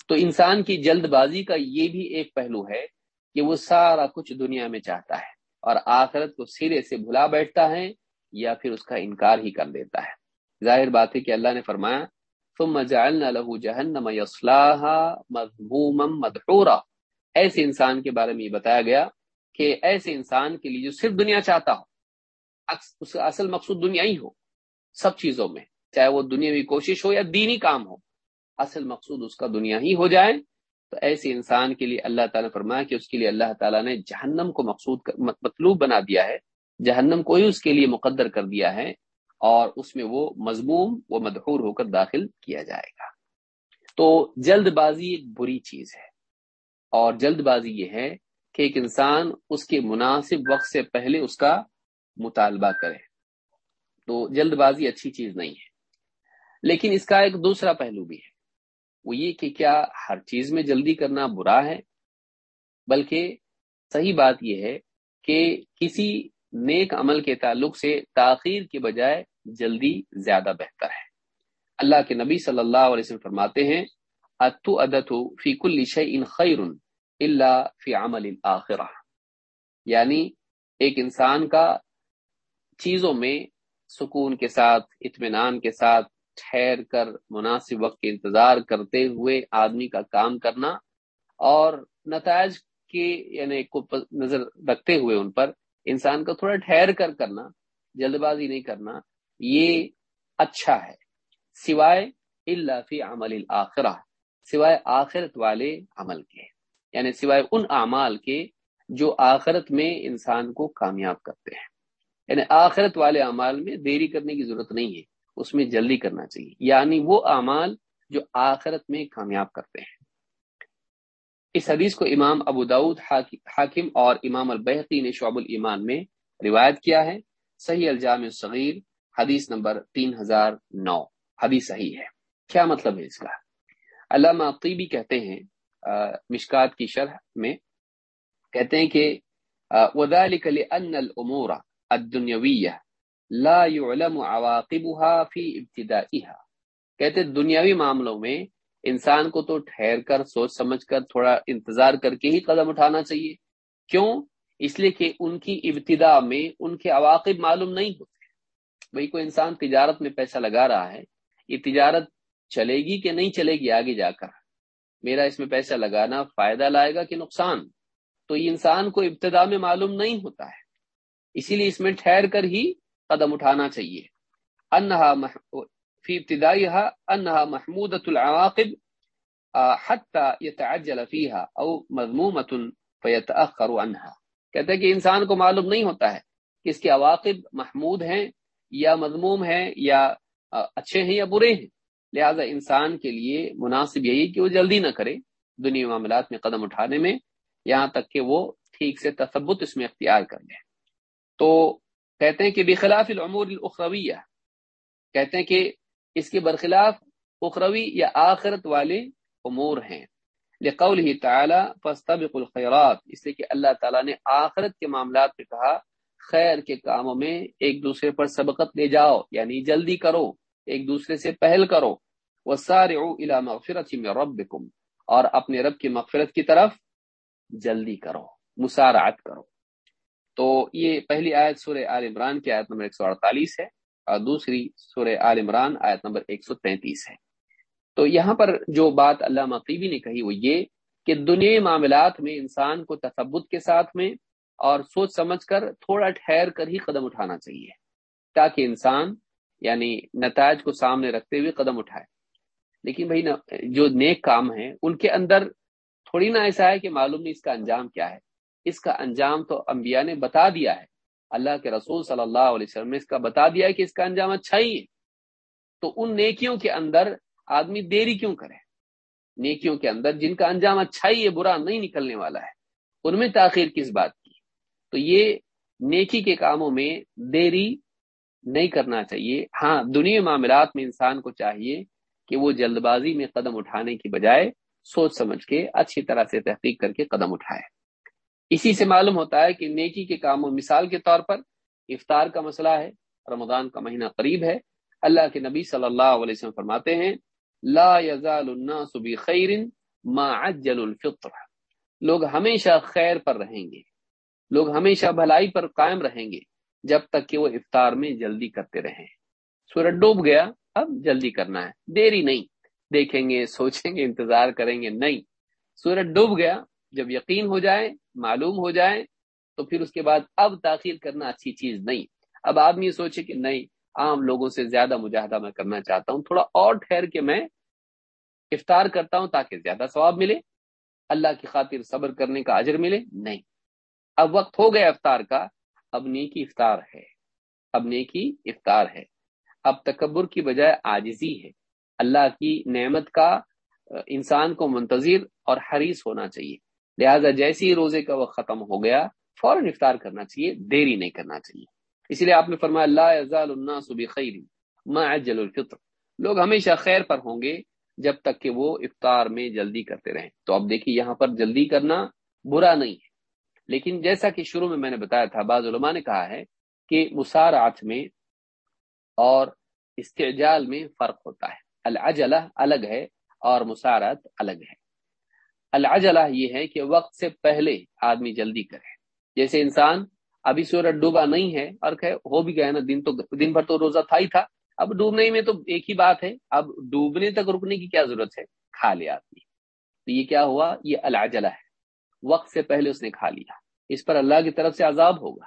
تو انسان کی جلد بازی کا یہ بھی ایک پہلو ہے کہ وہ سارا کچھ دنیا میں چاہتا ہے اور آخرت کو سرے سے بھلا بیٹھتا ہے یا پھر اس کا انکار ہی کر دیتا ہے۔ ظاہر بات ہے کہ اللہ نے فرمایا، ثم جعلنا له جهنم يصلاها مذموما مدحورا۔ ایسے انسان کے بارے میں یہ بتایا گیا کہ ایسے انسان کے لیے جو صرف دنیا چاہتا ہو اس کا اصل مقصود دنیا ہی ہو، سب چیزوں میں، چاہے وہ دنیاوی کوشش ہو یا دینی کام ہو۔ اصل مقصود اس کا دنیا ہی ہو جائے۔ تو ایسے انسان کے لیے اللہ تعالیٰ نے فرمایا کہ اس کے لیے اللہ تعالیٰ نے جہنم کو مقصود مطلوب بنا دیا ہے۔ جہنم کو ہی اس کے لیے مقدر کر دیا ہے اور اس میں وہ مضموم و مدحور ہو کر داخل کیا جائے گا۔ تو جلد بازی ایک بری چیز ہے۔ اور جلد بازی یہ ہے کہ ایک انسان اس کے مناسب وقت سے پہلے اس کا مطالبہ کرے۔ تو جلد بازی اچھی چیز نہیں ہے۔ لیکن اس کا ایک دوسرا پہلو بھی ہے۔ وہ یہ کہ کیا ہر چیز میں جلدی کرنا برا ہے؟ بلکہ صحیح بات یہ ہے کہ کسی نیک عمل کے تعلق سے تاخیر کے بجائے جلدی زیادہ بہتر ہے۔ اللہ کے نبی صلی اللہ علیہ وسلم فرماتے ہیں اتو ادت فی کل شیء خیر الا فی عمل الاخرہ یعنی ایک انسان کا چیزوں میں سکون کے ساتھ، اطمینان کے ساتھ ٹھہر کر مناسب وقت کے انتظار کرتے ہوئے آدمی کا کام کرنا اور نتائج کے یعنی کو نظر رکھتے ہوئے ان پر انسان کو تھوڑا ٹھہر کر کرنا، جلد بازی نہیں کرنا، یہ اچھا ہے۔ سوائے اللہ فی عمل الآخرہ سوائے آخرت والے عمل کے یعنی سوائے ان اعمال کے جو آخرت میں انسان کو کامیاب کرتے ہیں۔ یعنی آخرت والے اعمال میں دیری کرنے کی ضرورت نہیں ہے۔ اس میں جلدی کرنا چاہیے۔ یعنی وہ اعمال جو آخرت میں کامیاب کرتے ہیں۔ اس حدیث کو امام ابو داود حاکم اور امام البحقی نے شعب الایمان میں روایت کیا ہے۔ صحیح الجام صغیر حدیث نمبر تین ہزار نو۔ حدیث صحیح ہے۔ کیا مطلب ہے اس کا؟ علامہ طیبی کہتے ہیں مشکات کی شرح میں کہتے ہیں کہ وذلك لأن الأمور الدنيوية لا يعلم عواقبها في ابتدائها۔ کہتے دنیاوی معاملوں میں انسان کو تو ٹھہر کر، سوچ سمجھ کر، تھوڑا انتظار کر کے ہی قدم اٹھانا چاہیے۔ کیوں؟ اس لیے کہ ان کی ابتدا میں ان کے عواقب معلوم نہیں ہوتے۔ بھائی کوئی انسان تجارت میں پیسہ لگا رہا ہے، یہ تجارت چلے گی کہ نہیں چلے گی؟ آگے جا کر۔ میرا اس میں پیسہ لگانا فائدہ لائے گا کہ نقصان؟ تو یہ انسان کو ابتدا میں معلوم نہیں ہوتا ہے۔ اسی لیے اس میں ٹھہر کر ہی قدم اٹھانا چاہیے۔ انہا فی ابتدائی انہا محمود العواقب حتی یتعجل فیہا او مضمومت فیتأخر عنہا۔ کہتے ہیں کہ انسان کو معلوم نہیں ہوتا ہے کہ اس کے عواقب محمود ہیں یا مضموم ہے یا اچھے ہیں یا برے ہیں۔ لہذا انسان کے لیے مناسب یہی کہ وہ جلدی نہ کرے دنیا معاملات میں قدم اٹھانے میں، یہاں تک کہ وہ ٹھیک سے تثبت اس میں اختیار کر لے۔ تو کہتے ہیں کہ بخلاف العمور الاخرویہ، کہتے ہیں کہ اس کے برخلاف اخروی یا آخرت والے امور ہیں۔ لقول ہی تعالیٰ فاستبق الخیرات اس لیے کہ اللہ تعالیٰ نے آخرت کے معاملات میں کہا، خیر کے کاموں میں ایک دوسرے پر سبقت لے جاؤ یعنی جلدی کرو، ایک دوسرے سے پہل کرو۔ الى مغفرت ربکم اور اپنے رب کی مغفرت کی طرف جلدی کرو، مسارعت کرو۔ تو یہ پہلی آیت سورہ آل عمران کی آیت نمبر 148 ہے اور دوسری سورہ آل عمران آیت نمبر 133 ہے۔ تو یہاں پر جو بات اللہ مقیبی نے کہی وہ یہ کہ دنیا معاملات میں انسان کو تثبت کے ساتھ میں اور سوچ سمجھ کر تھوڑا ٹھہر کر ہی قدم اٹھانا چاہیے تاکہ انسان یعنی نتائج کو سامنے رکھتے ہوئے قدم اٹھائے۔ لیکن بھائی جو نیک کام ہیں، ان کے اندر تھوڑی نہ ایسا ہے کہ معلوم نہیں اس کا انجام کیا ہے۔ اس کا انجام تو انبیاء نے بتا دیا ہے۔ اللہ کے رسول صلی اللہ علیہ وسلم نے اس کا بتا دیا ہے کہ اس کا انجام اچھا ہی ہے۔ تو ان نیکیوں کے اندر آدمی دیری کیوں کرے؟ نیکیوں کے اندر جن کا انجام اچھا ہی ہے، برا نہیں نکلنے والا ہے۔ ان میں تاخیر کس بات کی؟ تو یہ نیکی کے کاموں میں دیری نہیں کرنا چاہیے۔ ہاں دنیا معاملات میں انسان کو چاہیے کہ وہ جلد بازی میں قدم اٹھانے کی بجائے سوچ سمجھ کے اچھی طرح سے تحقیق کر کے قدم اٹھائے۔ اسی سے معلوم ہوتا ہے کہ نیکی کے کاموں مثال کے طور پر افطار کا مسئلہ ہے، رمضان کا مہینہ قریب ہے۔ اللہ کے نبی صلی اللہ علیہ وسلم فرماتے ہیں، لا يزال الناس بخير ما عجل الفطر۔ لوگ ہمیشہ خیر پر رہیں گے۔ لوگ ہمیشہ بھلائی پر قائم رہیں گے جب تک کہ وہ افطار میں جلدی کرتے رہیں۔ سورج ڈوب گیا، اب جلدی کرنا ہے۔ دیری نہیں۔ دیکھیں گے، سوچیں گے، انتظار کریں گے۔ نہیں۔ سورج ڈوب گیا، جب یقین ہو جائے معلوم ہو جائے تو پھر اس کے بعد اب تاخیر کرنا اچھی چیز نہیں۔ اب آدمی سوچے کہ نہیں، عام لوگوں سے زیادہ مجاہدہ میں کرنا چاہتا ہوں۔ تھوڑا اور ٹھہر کے میں افطار کرتا ہوں تاکہ زیادہ ثواب ملے۔ اللہ کی خاطر صبر کرنے کا اجر ملے۔ نہیں۔ اب وقت ہو گیا افطار کا۔ اب نیکی افطار ہے۔ اب نیکی افطار ہے۔ اب تکبر کی بجائے آجزی ہے۔ اللہ کی نعمت کا انسان کو منتظر اور حریص ہونا چاہیے۔ لہذا جیسی روزے کا وقت ختم ہو گیا، فوراً افطار کرنا چاہیے دیری نہیں کرنا چاہیے۔ اس لیے آپ نے فرمایا اللہ خیر عجل الفطر۔ لوگ ہمیشہ خیر پر ہوں گے جب تک کہ وہ افطار میں جلدی کرتے رہیں۔ تو اب دیکھیے، یہاں پر جلدی کرنا برا نہیں ہے۔ لیکن جیسا کہ شروع میں میں نے بتایا تھا، بعض علماء نے کہا ہے کہ مسارات میں اور استعجال میں فرق ہوتا ہے۔ العجلہ الگ ہے اور مسارت الگ ہے۔ العجلہ یہ ہے کہ وقت سے پہلے آدمی جلدی کرے۔ جیسے انسان ابھی سورج ڈوبا نہیں ہے اور کہ ہو بھی گیا نا، دن تو دن بھر تو روزہ تھا ہی تھا۔ اب ڈوبنے میں تو ایک ہی بات ہے، اب ڈوبنے تک رکنے کی کیا ضرورت ہے؟ کھا لیا آدمی۔ تو یہ کیا ہوا؟ یہ العجلہ ہے۔ وقت سے پہلے اس نے کھا لیا۔ اس پر اللہ کی طرف سے عذاب ہوگا۔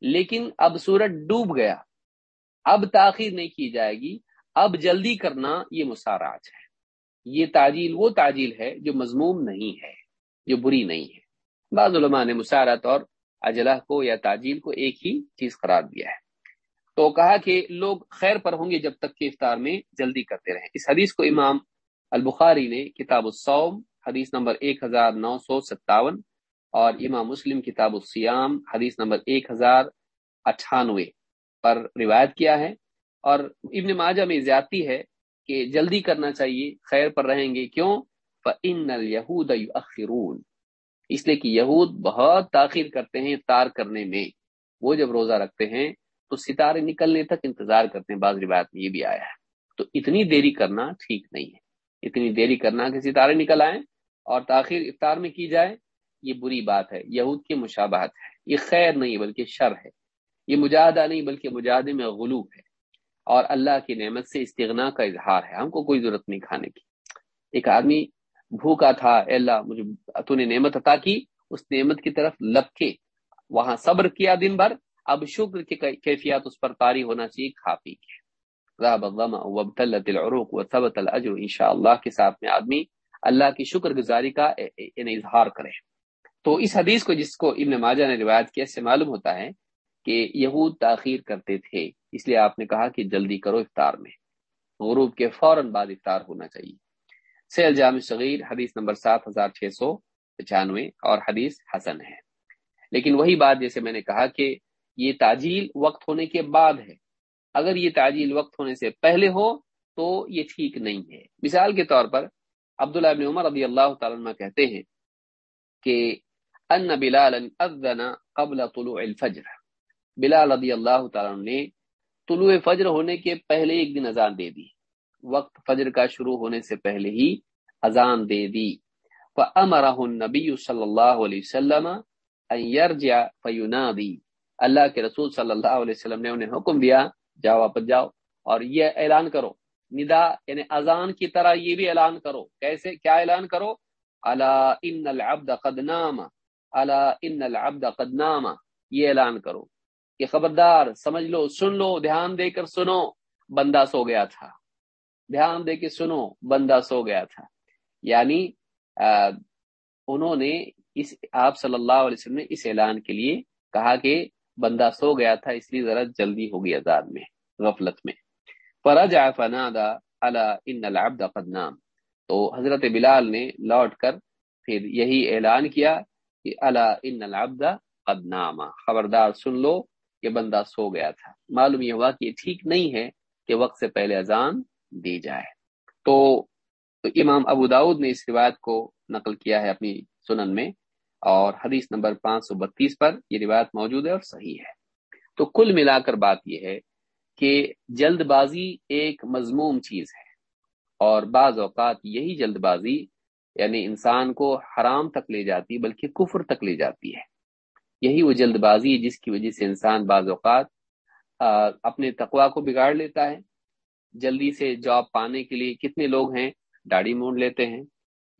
لیکن اب سورج ڈوب گیا۔ اب تاخیر نہیں کی جائے گی۔ اب جلدی کرنا یہ مساراج ہے۔ یہ تاجیل وہ تاجیل ہے جو مضموم نہیں ہے، جو بری نہیں ہے۔ بعض علماء نے مسارت اور اجلح کو یا تاجیل کو ایک ہی چیز قرار دیا ہے۔ تو کہا کہ لوگ خیر پر ہوں گے جب تک کہ افطار میں جلدی کرتے رہیں۔ اس حدیث کو امام البخاری نے کتاب الصوم، حدیث نمبر ایک ہزار نو سو ستاون اور امام مسلم کتاب السیام حدیث نمبر ایک ہزار اٹھانوے پر روایت کیا ہے۔ اور ابن ماجہ میں زیادتی ہے کہ جلدی کرنا چاہیے، خیر پر رہیں گے، کیوں؟ اخرون اس لیے کہ یہود بہت تاخیر کرتے ہیں تار کرنے میں۔ وہ جب روزہ رکھتے ہیں تو ستارے نکلنے تک انتظار کرتے ہیں۔ بعض روایت میں یہ بھی آیا ہے۔ تو اتنی دیری کرنا ٹھیک نہیں ہے۔ اتنی دیری کرنا کہ ستارے نکل آئیں اور تاخیر افطار میں کی جائے، یہ بری بات ہے۔ یہود کی مشابہت ہے۔ یہ خیر نہیں بلکہ شر ہے۔ یہ مجاہدہ نہیں بلکہ مجاہدے میں غلوب ہے۔ اور اللہ کی نعمت سے استغنا کا اظہار ہے۔ ہم کو کوئی ضرورت نہیں کھانے کی۔ ایک آدمی بھوکا تھا، اے اللہ، مجھے، تو نے نعمت عطا کی۔ اس نعمت کی طرف لب کے وہاں صبر کیا دن بھر۔ اب شکر کی کیفیات اس پر طاری ہونا چاہیے، کھا پی کے۔ وثبت الاجر کے ساتھ میں آدمی اللہ کی شکر گزاری کا یعنی اظہار کرے۔ تو اس حدیث کو جس کو ابن ماجہ نے روایت کیا، اس سے معلوم ہوتا ہے کہ یہود تاخیر کرتے تھے، اس لیے آپ نے کہا کہ جلدی کرو افطار میں۔ غروب کے فوراً بعد افطار ہونا چاہیے۔ سیل جامع صغیر، حدیث نمبر سات ہزار چھ سو پچانوے اور حدیث حسن ہے۔ لیکن وہی بات، جیسے میں نے کہا کہ یہ تاجیل وقت ہونے کے بعد ہے۔ اگر یہ تاجیل وقت ہونے سے پہلے ہو تو یہ ٹھیک نہیں ہے۔ مثال کے طور پر عبداللہ ابن عمر رضی اللہ تعالیٰ کہتے ہیں کہ ان بلال اذن قبل طلوع الفجر۔ بلال رضی اللہ تعالیٰ نے طلوع فجر ہونے کے پہلے ایک دن اذان دے دی۔ وقت فجر کا شروع ہونے سے پہلے ہی اذان دے دی۔ النبی صلی اللہ علیہ وسلم فینادی اللہ کے رسول صلی اللہ علیہ وسلم نے انہیں حکم دیا، جاؤ واپس جاؤ اور یہ اعلان کرو۔ ندا یعنی اذان کی طرح یہ بھی اعلان کرو۔ کیسے؟ کیا اعلان کرو؟ اللہ ان العبد قد نام۔ اللہ ان العبد قد نام۔ یہ اعلان کرو۔ کہ خبردار، سمجھ لو، سن لو، دھیان دے کر سنو، بندہ سو گیا تھا۔ دھیان دے کے سنو، بندہ سو گیا تھا۔ یعنی انہوں نے اس، آپ صلی اللہ علیہ وسلم نے اس اعلان کے لیے کہا کہ بندہ سو گیا تھا، اس لیے ذرا جلدی ہوگی آزاد میں، غفلت میں۔ فرج فنادا اللہ ان العبد قد نام۔ تو حضرت بلال نے لوٹ کر پھر یہی اعلان کیا کہ اللہ ان العبد قد نام۔ خبردار، سن لو کہ بندہ سو گیا تھا۔ معلوم یہ ہوا کہ یہ ٹھیک نہیں ہے کہ وقت سے پہلے اذان دی جائے۔ تو امام ابو داود نے اس روایت کو نقل کیا ہے اپنی سنن میں اور حدیث نمبر پانچ سو بتیس پر یہ روایت موجود ہے اور صحیح ہے۔ تو کل ملا کر بات یہ ہے کہ جلد بازی ایک مضموم چیز ہے اور بعض اوقات یہی جلد بازی یعنی انسان کو حرام تک لے جاتی بلکہ کفر تک لے جاتی ہے۔ یہی وہ جلد بازی ہے جس کی وجہ سے انسان بعض اوقات اپنے تقوا کو بگاڑ لیتا ہے۔ جلدی سے جاب پانے کے لیے کتنے لوگ ہیں، داڑھی مونڈ لیتے ہیں،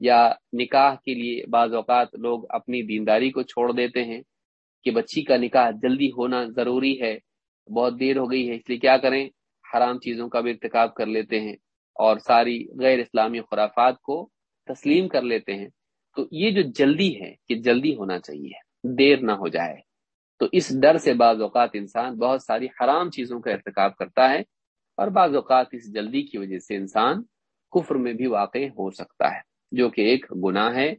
یا نکاح کے لیے بعض اوقات لوگ اپنی دینداری کو چھوڑ دیتے ہیں کہ بچی کا نکاح جلدی ہونا ضروری ہے، بہت دیر ہو گئی ہے، اس لیے کیا کریں؟ حرام چیزوں کا بھی ارتکاب کر لیتے ہیں اور ساری غیر اسلامی خرافات کو تسلیم کر لیتے ہیں۔ تو یہ جو جلدی ہے کہ جلدی ہونا چاہیے۔ دیر نہ ہو جائے۔ تو اس ڈر سے بعض اوقات انسان بہت ساری حرام چیزوں کا ارتکاب کرتا ہے اور بعض اوقات اس جلدی کی وجہ سے انسان کفر میں بھی واقع ہو سکتا ہے، جو کہ ایک گناہ ہے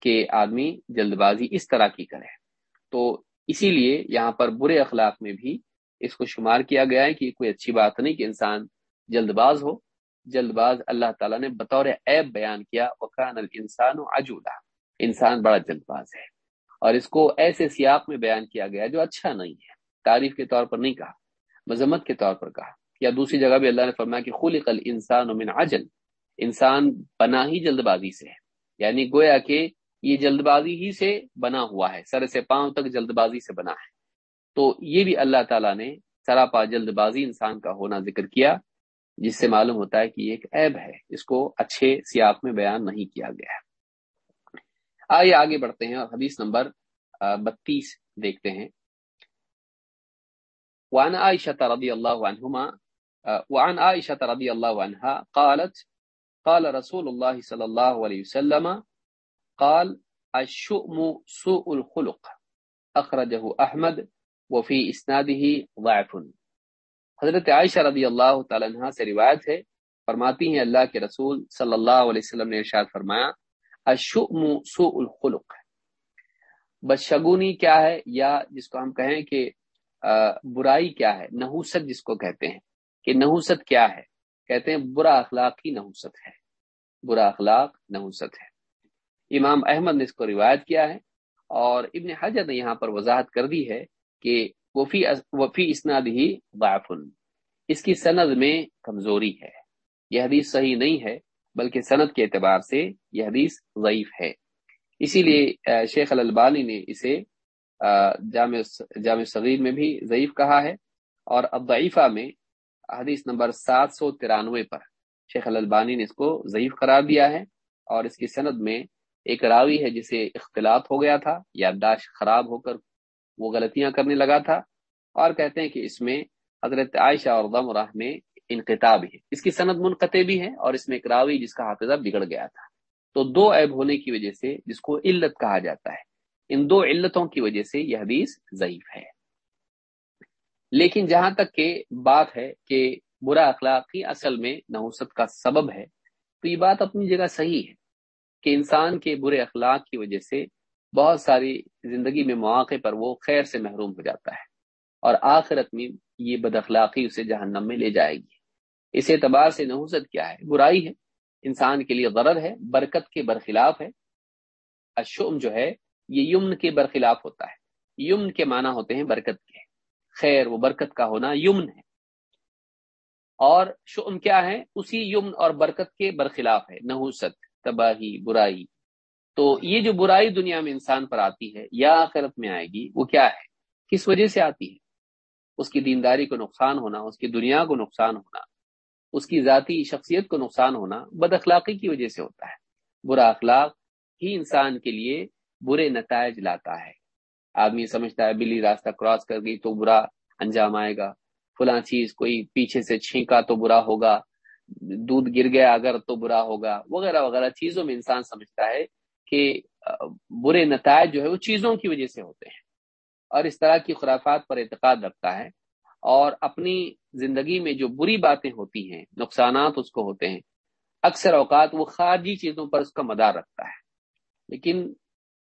کہ آدمی جلد بازی اس طرح کی کرے۔ تو اسی لیے یہاں پر برے اخلاق میں بھی اس کو شمار کیا گیا ہے کہ کوئی اچھی بات نہیں کہ انسان جلد باز ہو۔ جلد باز اللہ تعالیٰ نے بطور عیب بیان کیا وقان الانسان عجولہ انسان بڑا جلد باز ہے۔ اور اس کو ایسے سیاق میں بیان کیا گیا جو اچھا نہیں ہے۔ تعریف کے طور پر نہیں کہا، مذمت کے طور پر کہا۔ یا دوسری جگہ بھی اللہ نے فرمایا کہ خلق الانسان من عجل، انسان بنا ہی جلد بازی سے ہے۔ یعنی گویا کہ یہ جلد بازی ہی سے بنا ہوا ہے، سر سے پاؤں تک جلد بازی سے بنا ہے۔ تو یہ بھی اللہ تعالیٰ نے سراپا جلد بازی انسان کا ہونا ذکر کیا، جس سے معلوم ہوتا ہے کہ یہ ایک عیب ہے۔ اس کو اچھے سیاق میں بیان نہیں کیا گیا۔ ہے آئیے آگے بڑھتے ہیں اور حدیث نمبر بتیس دیکھتے ہیں۔ وعن عائشة رضي الله عنهما وعن عائشة رضي الله عنها قالت، قال رسول الله صلى الله عليه وسلم، قال، الشؤم سوء الخلق، اخرجه احمد وفي اسناده ضعف۔ حضرت عائشہ رضی اللہ تعالی عنہ سے روایت ہے، فرماتی ہیں اللہ کے رسول صلی اللہ علیہ وسلم نے ارشاد فرمایا الشؤم سوء الخلق. بدشگونی کیا ہے یا جس کو ہم کہیں کہ برائی کیا ہے؟ نحوست جس کو کہتے ہیں۔ کہ نحوست کیا ہے؟ کہتے ہیں برا اخلاق ہی نحوست ہے۔ برا اخلاق نحوست ہے۔ امام احمد نے اس کو روایت کیا ہے اور ابن حجر نے یہاں پر وضاحت کر دی ہے کہ وفی وفی اسناد ہی باعفن اس کی سند میں کمزوری ہے۔ یہ حدیث صحیح نہیں ہے۔ بلکہ سند کے اعتبار سے یہ حدیث ضعیف ہے۔ اسی لیے شیخ البانی نے اسے جامع جامع صغیر میں بھی ضعیف کہا ہے اور ابضعیفہ میں حدیث نمبر سات سو ترانوے پر شیخ البانی نے اس کو ضعیف قرار دیا ہے اور اس کی سند میں ایک راوی ہے جسے اختلاط ہو گیا تھا، یادداشت خراب ہو کر وہ غلطیاں کرنے لگا تھا اور کہتے ہیں کہ اس میں حضرت عائشہ اور غم راہ میں انقطاب ہے۔ اس کی سند منقطع بھی ہے اور اس میں ایک راوی جس کا حافظہ بگڑ گیا تھا۔ تو دو عیب ہونے کی وجہ سے جس کو علت کہا جاتا ہے۔ ان دو علتوں کی وجہ سے یہ حدیث ضعیف ہے۔ لیکن جہاں تک کہ بات ہے کہ برا اخلاقی اصل میں نحوست کا سبب ہے، تو یہ بات اپنی جگہ صحیح ہے کہ انسان کے برے اخلاق کی وجہ سے بہت ساری زندگی میں مواقع پر وہ خیر سے محروم ہو جاتا ہے اور آخرت میں یہ بد اخلاقی اسے جہنم میں لے جائے گی۔ اس اعتبار سے نحوست کیا ہے؟ برائی ہے، انسان کے لیے غرض ہے، برکت کے برخلاف ہے۔ اشم جو ہے، یہ یمن کے برخلاف ہوتا ہے۔ یمن کے معنی ہوتے ہیں برکت کے۔ خیر، وہ برکت کا ہونا یمن ہے۔ اور شعم کیا ہے؟ اسی یمن اور برکت کے برخلاف ہے۔ نحوست، تباہی، برائی۔ تو یہ جو برائی دنیا میں انسان پر آتی ہے یا آخرت میں آئے گی، وہ کیا ہے؟ کس وجہ سے آتی ہے؟ اس کی دینداری کو نقصان ہونا، اس کی دنیا کو نقصان ہونا۔ اس کی ذاتی شخصیت کو نقصان ہونا بد اخلاقی کی وجہ سے ہوتا ہے۔ برا اخلاق ہی انسان کے لیے برے نتائج لاتا ہے۔ آدمی سمجھتا ہے، بلی راستہ کراس کر گئی تو برا انجام آئے گا۔ فلاں چیز کوئی پیچھے سے چھینکا تو برا ہوگا، دودھ گر گیا اگر تو برا ہوگا، وغیرہ وغیرہ۔ چیزوں میں انسان سمجھتا ہے کہ برے نتائج جو ہے وہ چیزوں کی وجہ سے ہوتے ہیں۔ اور اس طرح کی خرافات پر اعتقاد رکھتا ہے اور اپنی زندگی میں جو بری باتیں ہوتی ہیں، نقصانات اس کو ہوتے ہیں، اکثر اوقات وہ خارجی چیزوں پر اس کا مدار رکھتا ہے۔ لیکن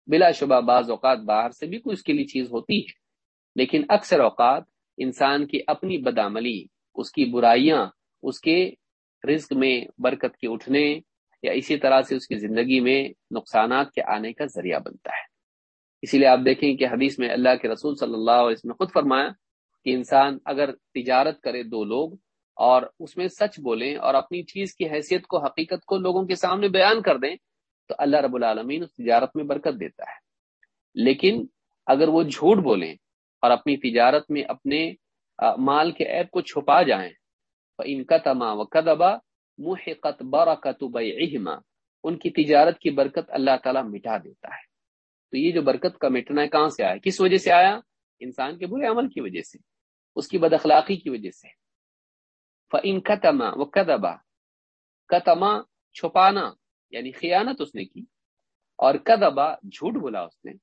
بلا شبہ بعض اوقات باہر سے بھی کوئی اس کے لیے چیز ہوتی ہے۔ لیکن اکثر اوقات انسان کی اپنی بدعملی، اس کی برائیاں، اس کے رزق میں برکت کے اٹھنے یا اسی طرح سے اس کی زندگی میں نقصانات کے آنے کا ذریعہ بنتا ہے۔ اسی لیے آپ دیکھیں کہ حدیث میں اللہ کے رسول صلی اللہ علیہ وسلم نے خود فرمایا کہ انسان اگر تجارت کرے دو لوگ اور اس میں سچ بولیں اور اپنی چیز کی حیثیت کو، حقیقت کو لوگوں کے سامنے بیان کر دیں، تو اللہ رب العالمین اس تجارت میں برکت دیتا ہے۔ لیکن اگر وہ جھوٹ بولیں اور اپنی تجارت میں اپنے مال کے عیب کو چھپا جائیں ان کا تما و کدبا محقت برکت ان کی تجارت کی برکت اللہ تعالیٰ مٹا دیتا ہے۔ تو یہ جو برکت کا مٹنا ہے، کہاں سے آیا؟ کس وجہ سے آیا؟ انسان کے برے عمل کی وجہ سے، اس کی بد اخلاقی کی وجہ سے۔ فن کتما و کدبا کتما چھپانا یعنی خیانت اس نے کی، اور کدبا جھوٹ بولا اس نے،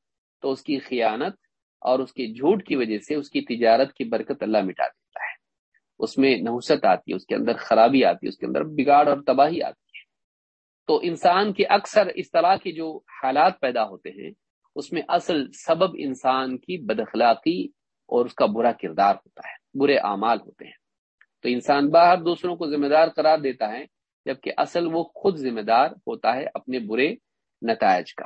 تو اس کی خیانت اور اس کے جھوٹ کی وجہ سے اس کی تجارت کی برکت اللہ مٹا دیتا ہے۔ اس میں نحوست آتی ہے، اس کے اندر خرابی آتی ہے، اس کے اندر بگاڑ اور تباہی آتی ہے۔ تو انسان کے اکثر اس طرح کے جو حالات پیدا ہوتے ہیں اس میں اصل سبب انسان کی بدخلاقی اور اس کا برا کردار ہوتا ہے، برے اعمال ہوتے ہیں۔ تو انسان باہر دوسروں کو ذمہ دار قرار دیتا ہے، جبکہ اصل وہ خود ذمہ دار ہوتا ہے اپنے برے نتائج کا۔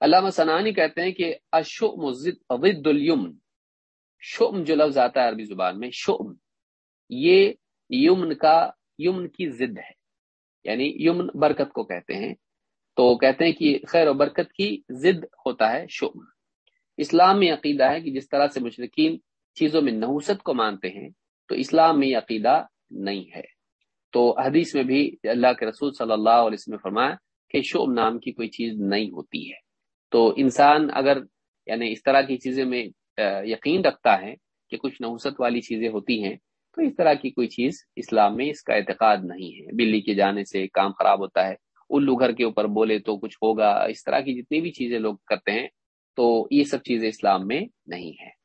علامہ سنانی کہتے ہیں کہ اشم ضد اليمن شم جو لفظ آتا ہے عربی زبان میں شم یہ یمن کا، یمن کی ضد ہے۔ یعنی یمن برکت کو کہتے ہیں۔ تو کہتے ہیں کہ خیر و برکت کی ضد ہوتا ہے شم اسلام میں عقیدہ ہے کہ جس طرح سے مشرقین چیزوں میں نحوست کو مانتے ہیں، تو اسلام میں عقیدہ نہیں ہے۔ تو حدیث میں بھی اللہ کے رسول صلی اللہ علیہ وسلم فرمایا کہ شعم نام کی کوئی چیز نہیں ہوتی ہے۔ تو انسان اگر یعنی اس طرح کی چیزیں میں یقین رکھتا ہے کہ کچھ نحوست والی چیزیں ہوتی ہیں، تو اس طرح کی کوئی چیز اسلام میں اس کا اعتقاد نہیں ہے۔ بلی کے جانے سے کام خراب ہوتا ہے الو گھر کے اوپر بولے تو کچھ ہوگا، اس طرح کی جتنی بھی چیزیں لوگ کرتے ہیں، تو یہ سب چیزیں اسلام میں نہیں ہے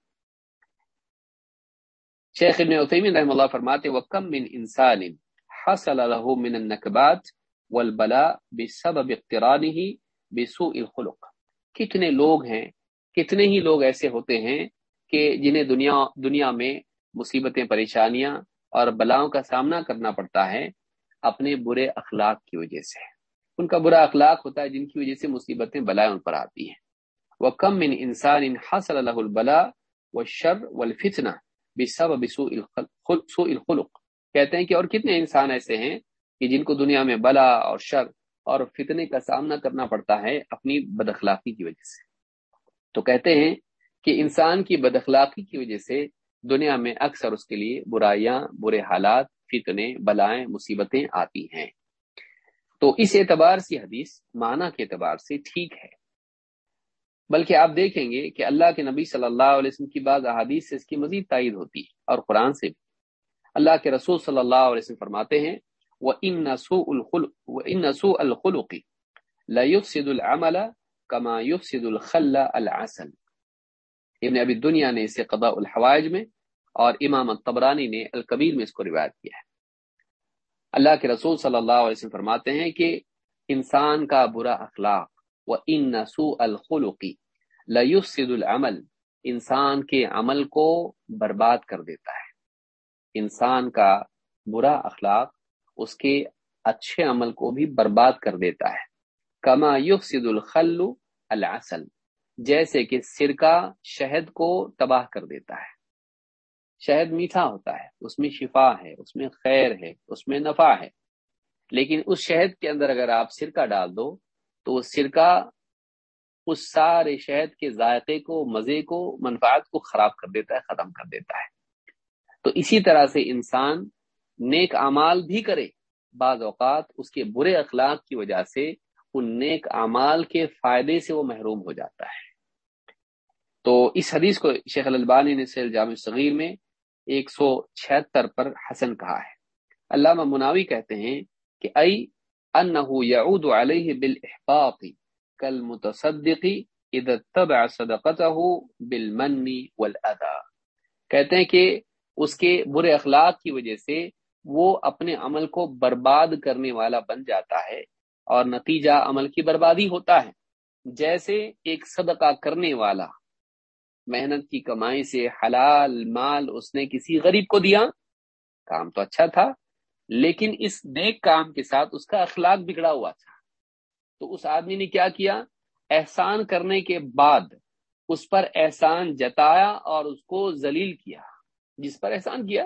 شیخ ابن عثیمین رحم اللہ فرماتے، وکم من انسان حصل له من النکبات والبلاء بسبب اقترانه بسوء الخلق۔ کتنے لوگ ہیں، کتنے ہی لوگ ایسے ہوتے ہیں کہ جنہیں دنیا دنیا میں مصیبتیں، پریشانیاں اور بلاؤں کا سامنا کرنا پڑتا ہے اپنے برے اخلاق کی وجہ سے۔ ان کا برا اخلاق ہوتا ہے جن کی وجہ سے مصیبتیں بلائیں ان پر آتی ہیں۔ وہ کم ان انسان ان حاصل اللہ البلا و شر و الفتنا بسب الخلق۔ کہتے ہیں کہ اور کتنے انسان ایسے ہیں کہ جن کو دنیا میں بلا اور شر اور فتنے کا سامنا کرنا پڑتا ہے اپنی بد اخلاقی کی وجہ سے۔ تو کہتے ہیں کہ انسان کی بد اخلاقی کی وجہ سے دنیا میں اکثر اس کے لیے برائیاں، برے حالات، فتنے، بلائیں، مصیبتیں آتی ہیں۔ تو اس اعتبار سے حدیث معنی کے اعتبار سے ٹھیک ہے۔ بلکہ آپ دیکھیں گے کہ اللہ کے نبی صلی اللہ علیہ وسلم کی بعض احادیث سے اس کی مزید تائید ہوتی ہے اور قرآن سے بھی۔ اللہ کے رسول صلی اللہ علیہ وسلم فرماتے ہیں، وَإِنَّ سُوءَ الْخُلُقِ، وَإِنَّ سُوءَ الْخُلُقِ لَيُفْسِدُ الْعَمَلَ كَمَا يُفْسِدُ ابن ابی دنیا نے اسے قضاء الحوائج میں اور امام الطبرانی نے الکبیر میں اس کو روایت کیا ہے۔ اللہ کے رسول صلی اللہ علیہ وسلم فرماتے ہیں کہ انسان کا برا اخلاق و ان نسو الخلقی لیفسد العمل، انسان کے عمل کو برباد کر دیتا ہے۔ انسان کا برا اخلاق اس کے اچھے عمل کو بھی برباد کر دیتا ہے۔ کما یفسد الخل العسل، جیسے کہ سرکہ شہد کو تباہ کر دیتا ہے۔ شہد میٹھا ہوتا ہے، اس میں شفا ہے، اس میں خیر ہے، اس میں نفع ہے۔ لیکن اس شہد کے اندر اگر آپ سرکہ ڈال دو، تو وہ سرکہ اس سارے شہد کے ذائقے کو، مزے کو، منفعت کو خراب کر دیتا ہے، ختم کر دیتا ہے۔ تو اسی طرح سے انسان نیک اعمال بھی کرے، بعض اوقات اس کے برے اخلاق کی وجہ سے ان نیک اعمال کے فائدے سے وہ محروم ہو جاتا ہے۔ تو اس حدیث کو شیخ البانی نے سیل جامع صغیر میں ایک سو چھہتر پر حسن کہا ہے۔ علامہ مناوی کہتے ہیں کہ ائی انه يعود عليه بالاحباط كالمتصدق اذا اتبع صدقته بالمن والاذى کہتے ہیں کہ اس کے برے اخلاق کی وجہ سے وہ اپنے عمل کو برباد کرنے والا بن جاتا ہے اور نتیجہ عمل کی بربادی ہوتا ہے۔ جیسے ایک صدقہ کرنے والا محنت کی کمائی سے حلال مال اس نے کسی غریب کو دیا؟ کام تو اچھا تھا، لیکن اس نیک کام کے ساتھ اس کا اخلاق بگڑا ہوا تھا۔ تو اس آدمی نے کیا کیا؟ احسان کرنے کے بعد اس پر احسان جتایا اور اس کو ذلیل کیا۔ جس پر احسان کیا؟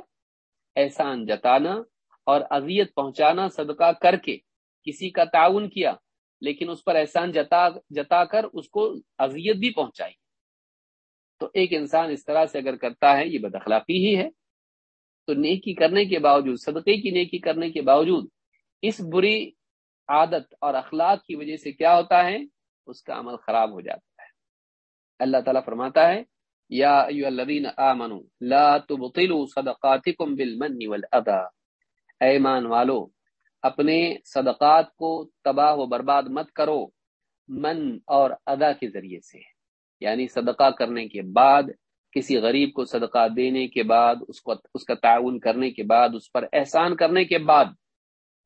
احسان جتانا اور اذیت پہنچانا، صدقہ کر کے کسی کا تعاون کیا، لیکن اس پر احسان جتا جتا کر اس کو اذیت بھی پہنچائی۔ تو ایک انسان اس طرح سے اگر کرتا ہے، یہ بد اخلاقی ہی ہے۔ تو نیکی کرنے کے باوجود، صدقے کی نیکی کرنے کے باوجود اس بری عادت اور اخلاق کی وجہ سے کیا ہوتا ہے؟ اس کا عمل خراب ہو جاتا ہے۔ اللہ تعالیٰ فرماتا ہے، یا الذین آمنوا، لا تبطلوا صدقاتکم بالمن والاذى ایمان والو، اپنے صدقات کو تباہ و برباد مت کرو، من اور ادا کے ذریعے سے۔ یعنی صدقہ کرنے کے بعد، کسی غریب کو صدقہ دینے کے بعد، اس کو، اس کا تعاون کرنے کے بعد، اس پر احسان کرنے کے بعد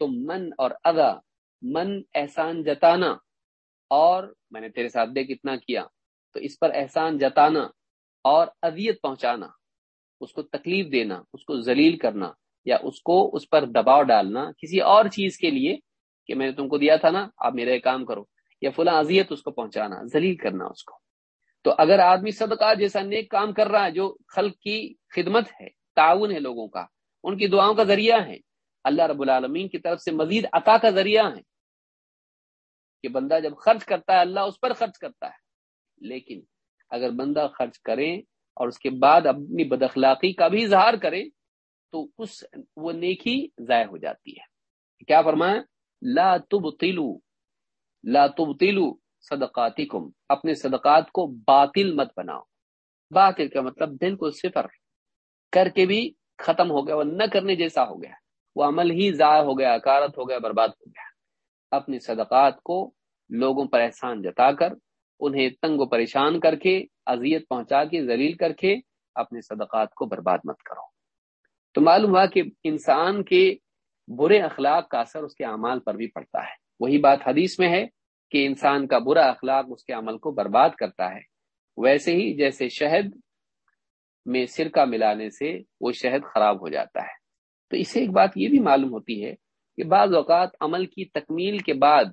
تو من اور ادا من احسان جتانا اور میں نے تیرے ساتھ دے کتنا کیا، تو اس پر احسان جتانا اور اذیت پہنچانا، اس کو تکلیف دینا، اس کو ذلیل کرنا یا اس کو اس پر دباؤ ڈالنا کسی اور چیز کے لیے کہ میں نے تم کو دیا تھا نا، آپ میرا کام کرو یا فلاں اذیت اس کو پہنچانا، ذلیل کرنا اس کو۔ تو اگر آدمی صدقہ جیسا نیک کام کر رہا ہے جو خلق کی خدمت ہے، تعاون ہے لوگوں کا، ان کی دعاؤں کا ذریعہ ہے، اللہ رب العالمین کی طرف سے مزید عطا کا ذریعہ ہے کہ بندہ جب خرچ کرتا ہے، اللہ اس پر خرچ کرتا ہے۔ لیکن اگر بندہ خرچ کرے اور اس کے بعد اپنی بد اخلاقی کا بھی اظہار کرے، تو اس وہ نیکی ضائع ہو جاتی ہے۔ کیا فرمایا؟ لا تبطلو لا تبطلو صدقاتکم، اپنے صدقات کو باطل مت بناؤ۔ باطل کا مطلب بالکل صفر کر کے بھی ختم ہو گیا وہ نہ کرنے جیسا ہو گیا۔ وہ عمل ہی ضائع ہو گیا اکارت ہو گیا، برباد ہو گیا۔ اپنی صدقات کو لوگوں پر احسان جتا کر، انہیں تنگ و پریشان کر کے، اذیت پہنچا کے، ذلیل کر کے اپنے صدقات کو برباد مت کرو۔ تو معلوم ہوا کہ انسان کے برے اخلاق کا اثر اس کے اعمال پر بھی پڑتا ہے۔ وہی بات حدیث میں ہے کہ انسان کا برا اخلاق اس کے عمل کو برباد کرتا ہے۔ ویسے ہی جیسے شہد میں سرکہ ملانے سے وہ شہد خراب ہو جاتا ہے۔ تو اس سے ایک بات یہ بھی معلوم ہوتی ہے کہ بعض اوقات عمل کی تکمیل کے بعد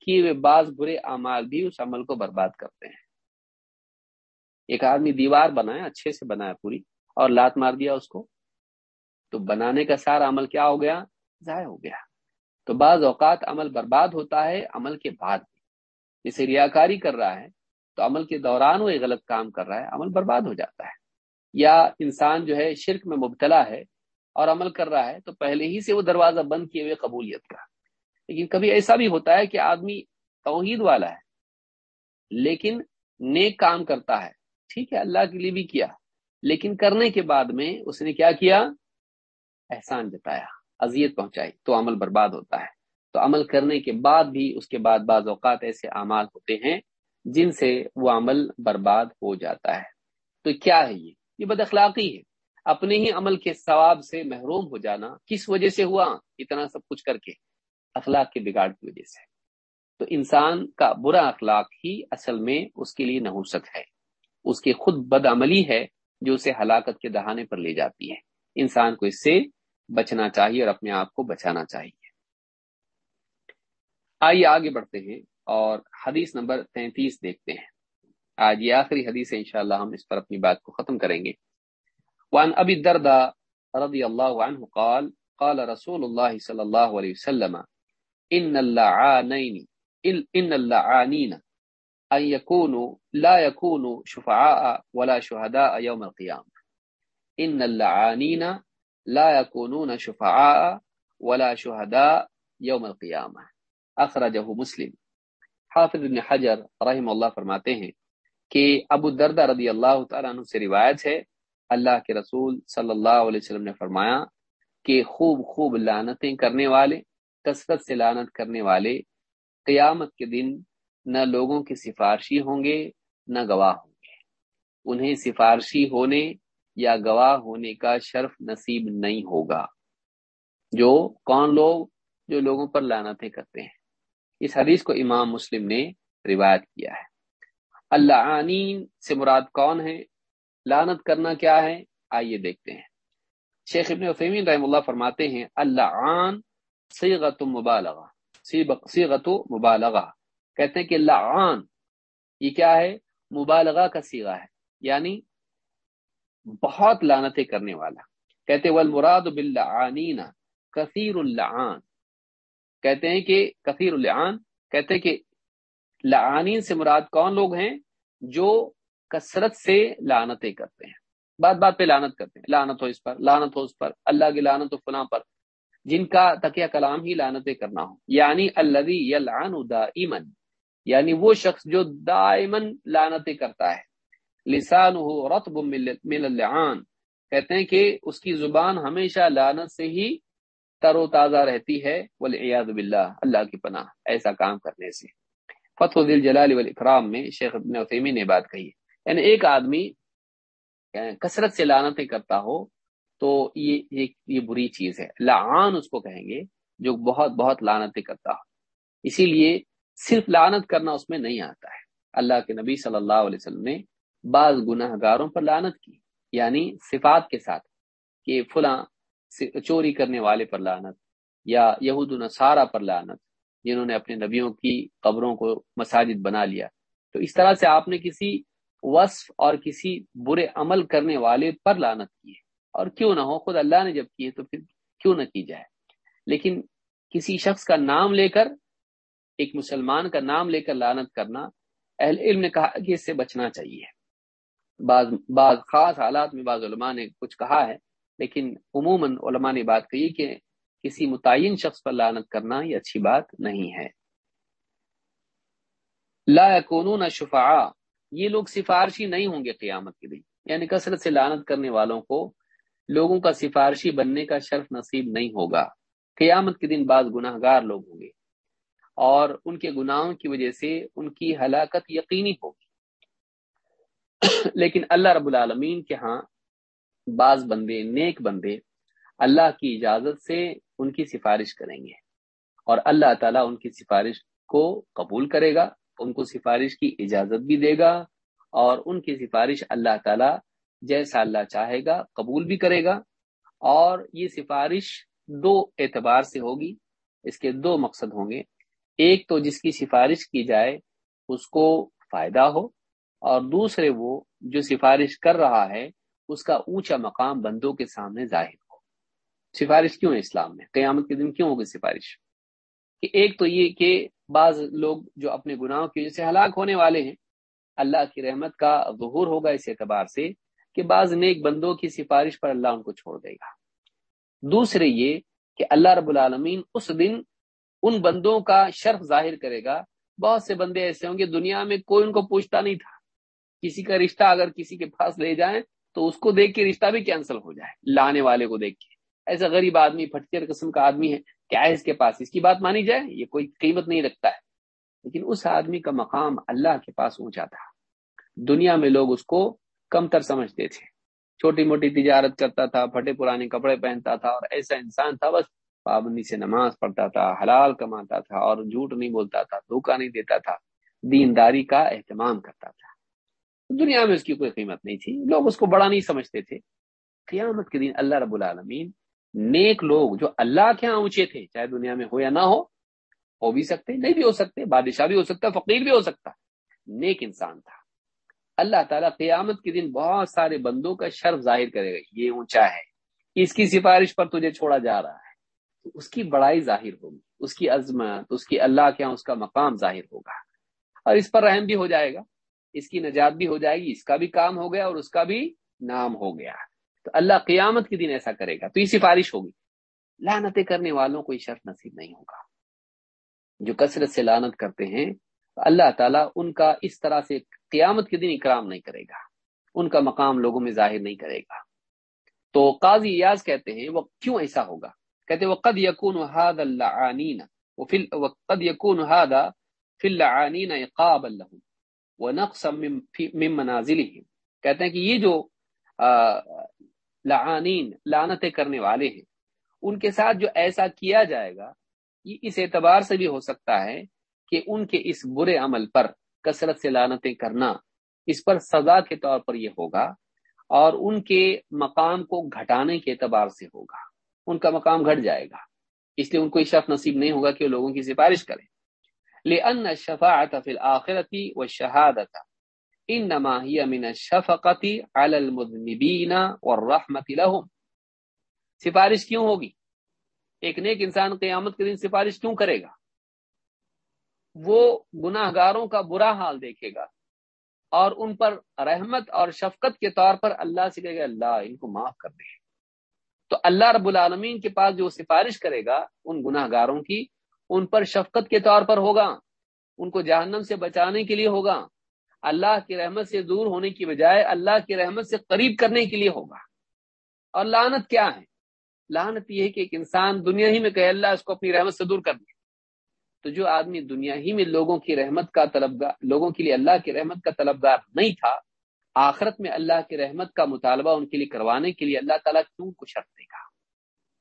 کیے ہوئے بعض برے اعمال بھی اس عمل کو برباد کرتے ہیں۔ ایک آدمی دیوار بنایا اچھے سے بنایا پوری اور لات مار دیا اس کو، تو بنانے کا سارا عمل کیا ہو گیا؟ ضائع ہو گیا۔ تو بعض اوقات عمل برباد ہوتا ہے، عمل کے بعد جسے ریاکاری کر رہا ہے تو عمل کے دوران وہ غلط کام کر رہا ہے، عمل برباد ہو جاتا ہے۔ یا انسان جو ہے شرک میں مبتلا ہے اور عمل کر رہا ہے تو پہلے ہی سے وہ دروازہ بند کیے ہوئے قبولیت کا۔ لیکن کبھی ایسا بھی ہوتا ہے کہ آدمی توحید والا ہے، لیکن نیک کام کرتا ہے۔ ٹھیک ہے، اللہ کے لیے بھی کیا۔ لیکن کرنے کے بعد میں اس نے کیا کیا؟ احسان جتایا، اذیت پہنچائی تو عمل برباد ہوتا ہے۔ تو عمل کرنے کے بعد بھی اس کے بعد بعض اوقات ایسے اعمال ہوتے ہیں جن سے وہ عمل برباد ہو جاتا ہے۔ تو کیا ہے یہ؟ یہ بد اخلاقی ہے۔ اپنے ہی عمل کے ثواب سے محروم ہو جانا کس وجہ سے ہوا؟ اتنا سب کچھ کر کے۔ اخلاق کے بگاڑ کی وجہ سے۔ تو انسان کا برا اخلاق ہی اصل میں اس کے لیے نحوست ہے۔ اس کی خود بد عملی ہے جو اسے ہلاکت کے دہانے پر لے جاتی ہے۔ انسان کو اس سے بچنا چاہیے اور اپنے آپ کو بچانا چاہیے۔ آئیے آگے بڑھتے ہیں اور حدیث نمبر تینتیس دیکھتے ہیں۔ آج یہ آخری حدیث ہے، انشاءاللہ ہم اس پر اپنی بات کو ختم کریں گے۔ وعن ابي الدرداء رضي الله عنه قال قال رسول الله صلى الله عليه وسلم، ان اللعانين ان اللعانين ان يكونوا لا يكونوا شفعاء ولا شهداء يوم القيامه ان اللعانين لا يكونون شفعاء ولا شهداء يوم القيامه اخرجه مسلم۔ حافظ ابن حجر رحم اللہ فرماتے ہیں کہ ابو دردہ رضی اللہ تعالیٰ عنہ سے روایت ہے، اللہ کے رسول صلی اللہ علیہ وسلم نے فرمایا کہ خوب خوب لانتیں کرنے والے کثرت سے لانت کرنے والے قیامت کے دن نہ لوگوں کی سفارشی ہوں گے، نہ گواہ ہوں گے۔ انہیں سفارشی ہونے یا گواہ ہونے کا شرف نصیب نہیں ہوگا۔ جو، کون لوگ جو لوگوں پر لانتیں کرتے ہیں؟ اس حدیث کو امام مسلم نے روایت کیا ہے۔ اللہ سے مراد کون ہے لانت کرنا کیا ہے؟ آئیے دیکھتے ہیں۔ شیخ ابن وسیمین رحم اللہ فرماتے ہیں اللہ عن مبالغہ۔ سیغت مبالغہ۔ کہتے ہیں کہ لعان، یہ کیا ہے؟ مبالغہ کا سیغہ ہے یعنی بہت لانتیں کرنے والا۔ کہتے والمراد باللعانین، کثیر اللعان۔ کہتے ہیں کہ کثیر اللعان، کہتے ہیں کہ لعانین سے مراد کون لوگ ہیں جو کثرت سے لانتیں کرتے ہیں؟ بات بات پہ لانت کرتے ہیں لانت ہو اس پر لانت ہو اس پر، اللہ کی لانت و فلاں پر، جن کا تقیہ کلام ہی لانتیں کرنا ہو۔ یعنی اللہ یلعن دائمن یعنی وہ شخص جو دائمن لانتیں کرتا ہے۔ لسان ہو رتب من اللعان، کہتے ہیں کہ اس کی زبان ہمیشہ لانت سے ہی تر و تازہ رہتی ہے ولیعد باللہ، اللہ کی پناہ، ایسا کام کرنے سے۔ فتح دل جلال والاکرام میں شیخ ابن عثیمی نے بات کہی۔ یعنی ایک آدمی یعنی کثرت سے لانتیں کرتا ہو، تو یہ یہ یہ بری چیز ہے۔ لعان اس کو کہیں گے، جو بہت بہت لانتیں کرتا ہو۔ اسی لیے صرف لانت کرنا اس میں نہیں آتا ہے۔ اللہ کے نبی صلی اللہ علیہ وسلم نے بعض گناہ گاروں پر لانت کی یعنی صفات کے ساتھ کہ فلاں چوری کرنے والے پر لانت یا یہود نصارہ پر لانت جنہوں نے اپنے نبیوں کی قبروں کو مساجد بنا لیا۔ تو اس طرح سے آپ نے کسی وصف اور کسی برے عمل کرنے والے پر لانت کی ہے۔ اور کیوں نہ ہو، خود اللہ نے جب کی ہے تو پھر کیوں نہ کی جائے۔ لیکن کسی شخص کا نام لے کر، ایک مسلمان کا نام لے کر لانت کرنا، اہل علم نے کہا کہ اس سے بچنا چاہیے۔ بعض بعض خاص حالات میں بعض علماء نے کچھ کہا ہے لیکن عموماً علماء نے بات کہی کہ کسی متعین شخص پر لانت کرنا یہ اچھی بات نہیں ہے۔ لا یکونون شفعاء، یہ لوگ سفارشی نہیں ہوں گے قیامت کے دن۔ یعنی کثرت سے لانت کرنے والوں کو لوگوں کا سفارشی بننے کا شرف نصیب نہیں ہوگا۔ قیامت کے دن بعض گناہ گار لوگ ہوں گے اور ان کے گناہوں کی وجہ سے ان کی ہلاکت یقینی ہوگی۔ <coughs> لیکن اللہ رب العالمین کے ہاں بعض بندے، نیک بندے اللہ کی اجازت سے ان کی سفارش کریں گے۔ اور اللہ تعالیٰ ان کی سفارش کو قبول کرے گا، ان کو سفارش کی اجازت بھی دے گا اور ان کی سفارش اللہ تعالیٰ جیسا اللہ چاہے گا قبول بھی کرے گا۔ اور یہ سفارش دو اعتبار سے ہوگی، اس کے دو مقصد ہوں گے۔ ایک تو جس کی سفارش کی جائے، اس کو فائدہ ہو، اور دوسرے وہ جو سفارش کر رہا ہے اس کا اونچا مقام بندوں کے سامنے ظاہر ہو۔ سفارش کیوں ہے اسلام میں؟ قیامت کے دن کیوں ہوگی سفارش؟ کہ ایک تو یہ کہ بعض لوگ جو اپنے گناہوں کی وجہ سے ہلاک ہونے والے ہیں، اللہ کی رحمت کا ظہور ہوگا اس اعتبار سے کہ بعض نیک بندوں کی سفارش پر اللہ ان کو چھوڑ دے گا۔ دوسرے یہ کہ اللہ رب العالمین اس دن ان بندوں کا شرف ظاہر کرے گا۔ بہت سے بندے ایسے ہوں گے دنیا میں کوئی ان کو پوچھتا نہیں تھا۔ کسی کا رشتہ اگر کسی کے پاس لے جائیں تو اس کو دیکھ کے رشتہ بھی کینسل ہو جائے، لانے والے کو دیکھ کے۔ ایسا غریب آدمی پھٹکر قسم کا آدمی ہے، کیا ہے اس کے پاس؟ اس کی بات مانی جائے، یہ کوئی قیمت نہیں رکھتا ہے۔ لیکن اس آدمی کا مقام اللہ کے پاس اونچا تھا۔ دنیا میں لوگ اس کو کم تر سمجھتے تھے۔ چھوٹی موٹی تجارت کرتا تھا، پھٹے پرانے کپڑے پہنتا تھا اور ایسا انسان تھا، بس پابندی سے نماز پڑھتا تھا، حلال کماتا تھا اور جھوٹ نہیں بولتا تھا، دھوکہ نہیں دیتا تھا۔ دینداری کا اہتمام کرتا تھا۔ دنیا میں اس کی کوئی قیمت نہیں تھی۔ لوگ اس کو بڑا نہیں سمجھتے تھے۔ قیامت کے دن اللہ رب العالمین نیک لوگ جو اللہ کے ہاں اونچے تھے، چاہے دنیا میں ہو یا نہ ہو ہو بھی سکتے، نہیں بھی ہو سکتے، بادشاہ بھی ہو سکتا، فقیر بھی ہو سکتا، نیک انسان تھا۔ اللہ تعالیٰ قیامت کے دن بہت سارے بندوں کا شرف ظاہر کرے گا۔ یہ اونچا ہے، اس کی سفارش پر تجھے چھوڑا جا رہا ہے۔ تو اس کی بڑائی ظاہر ہوگی، اس کی عظمت، اس کی اللہ کے ہاں اس کا مقام ظاہر ہوگا۔ اور اس پر رحم بھی ہو جائے گا۔ اس کی نجات بھی ہو جائے گی، اس کا بھی کام ہو گیا اور اس کا بھی نام ہو گیا۔ تو اللہ قیامت کے دن ایسا کرے گا۔ تو یہ سفارش ہوگی۔ لانتیں کرنے والوں کو یہ شرط نصیب نہیں ہوگا۔ جو کثرت سے لانت کرتے ہیں، اللہ تعالیٰ ان کا اس طرح سے قیامت کے دن اکرام نہیں کرے گا۔ ان کا مقام لوگوں میں ظاہر نہیں کرے گا۔ تو قاضی ایاز کہتے ہیں، وہ کیوں ایسا ہوگا؟ کہتے وہ قد یقون ہاد اللہ وہ قد یقون ہادا فل عنین قاب اللہ وہ نقص منازل کہتے ہیں کہ یہ جو لعانین لانتیں کرنے والے ہیں، ان کے ساتھ جو ایسا کیا جائے گا، یہ اس اعتبار سے بھی ہو سکتا ہے کہ ان کے اس برے عمل پر کثرت سے لانتیں کرنا اس پر سزا کے طور پر یہ ہوگا اور ان کے مقام کو گھٹانے کے اعتبار سے ہوگا۔ ان کا مقام گھٹ جائے گا۔ اس لیے ان کو شف نصیب نہیں ہوگا کہ وہ لوگوں کی سفارش کریں۔ لأن الشفاعة في الآخرة والشهادة. إنما هي من الشفقة على المذنبين والرحمة لهم. سفارش کیوں ہوگی؟ ایک نیک انسان قیامت کے دن سفارش کیوں کرے گا؟ وہ گناہ گاروں کا برا حال دیکھے گا اور ان پر رحمت اور شفقت کے طور پر اللہ سے کہے گا، اللہ، ان کو معاف کر دے۔ تو اللہ رب العالمین کے پاس جو سفارش کرے گا، ان گناہ گاروں کی ان پر شفقت کے طور پر ہوگا، ان کو جہنم سے بچانے کے لیے ہوگا۔ اللہ کی رحمت سے دور ہونے کی بجائے اللہ کی رحمت سے قریب کرنے کے لیے ہوگا۔ اور لانت کیا ہے؟ لانت یہ ہے کہ ایک انسان دنیا ہی میں کہے، اللہ اس کو اپنی رحمت سے دور کر دے۔ تو جو آدمی دنیا ہی میں لوگوں کی رحمت کا طلبگار، لوگوں کے لیے اللہ کی رحمت کا طلبگار نہیں تھا، آخرت میں اللہ کی رحمت کا مطالبہ ان کے لیے کروانے کے لیے اللہ تعالیٰ کیوں کو شرط دے گا؟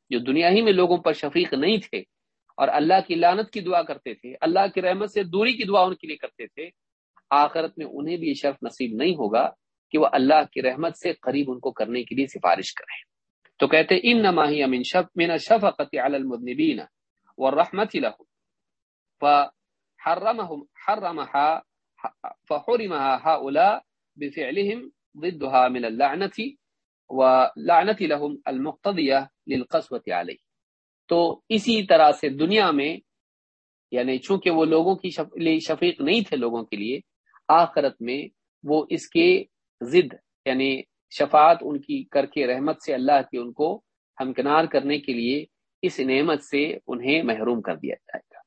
جو دنیا ہی میں لوگوں پر شفیق نہیں تھے اور اللہ کی لانت کی دعا کرتے تھے، اللہ کی رحمت سے دوری کی دعا ان کے لیے کرتے تھے، آخرت میں انہیں بھی یہ شرف نصیب نہیں ہوگا کہ وہ اللہ کی رحمت سے قریب ان کو کرنے کے لیے سفارش کریں۔ تو کہتے ان نماہی امین شف، من شفقت علی المذنبین والرحمت له فحرمهم حرمها فحرمها هؤلاء بفعلهم ضدها من اللعنة ولعنة لهم المقتضية للقسوة عليه تو اسی طرح سے دنیا میں یعنی چونکہ وہ لوگوں کی شفیق نہیں تھے لوگوں کے لیے، آخرت میں وہ اس کے ضد یعنی شفاعت ان کی کر کے رحمت سے اللہ کی ان کو ہمکنار کرنے کے لیے اس نعمت سے انہیں محروم کر دیا جائے گا۔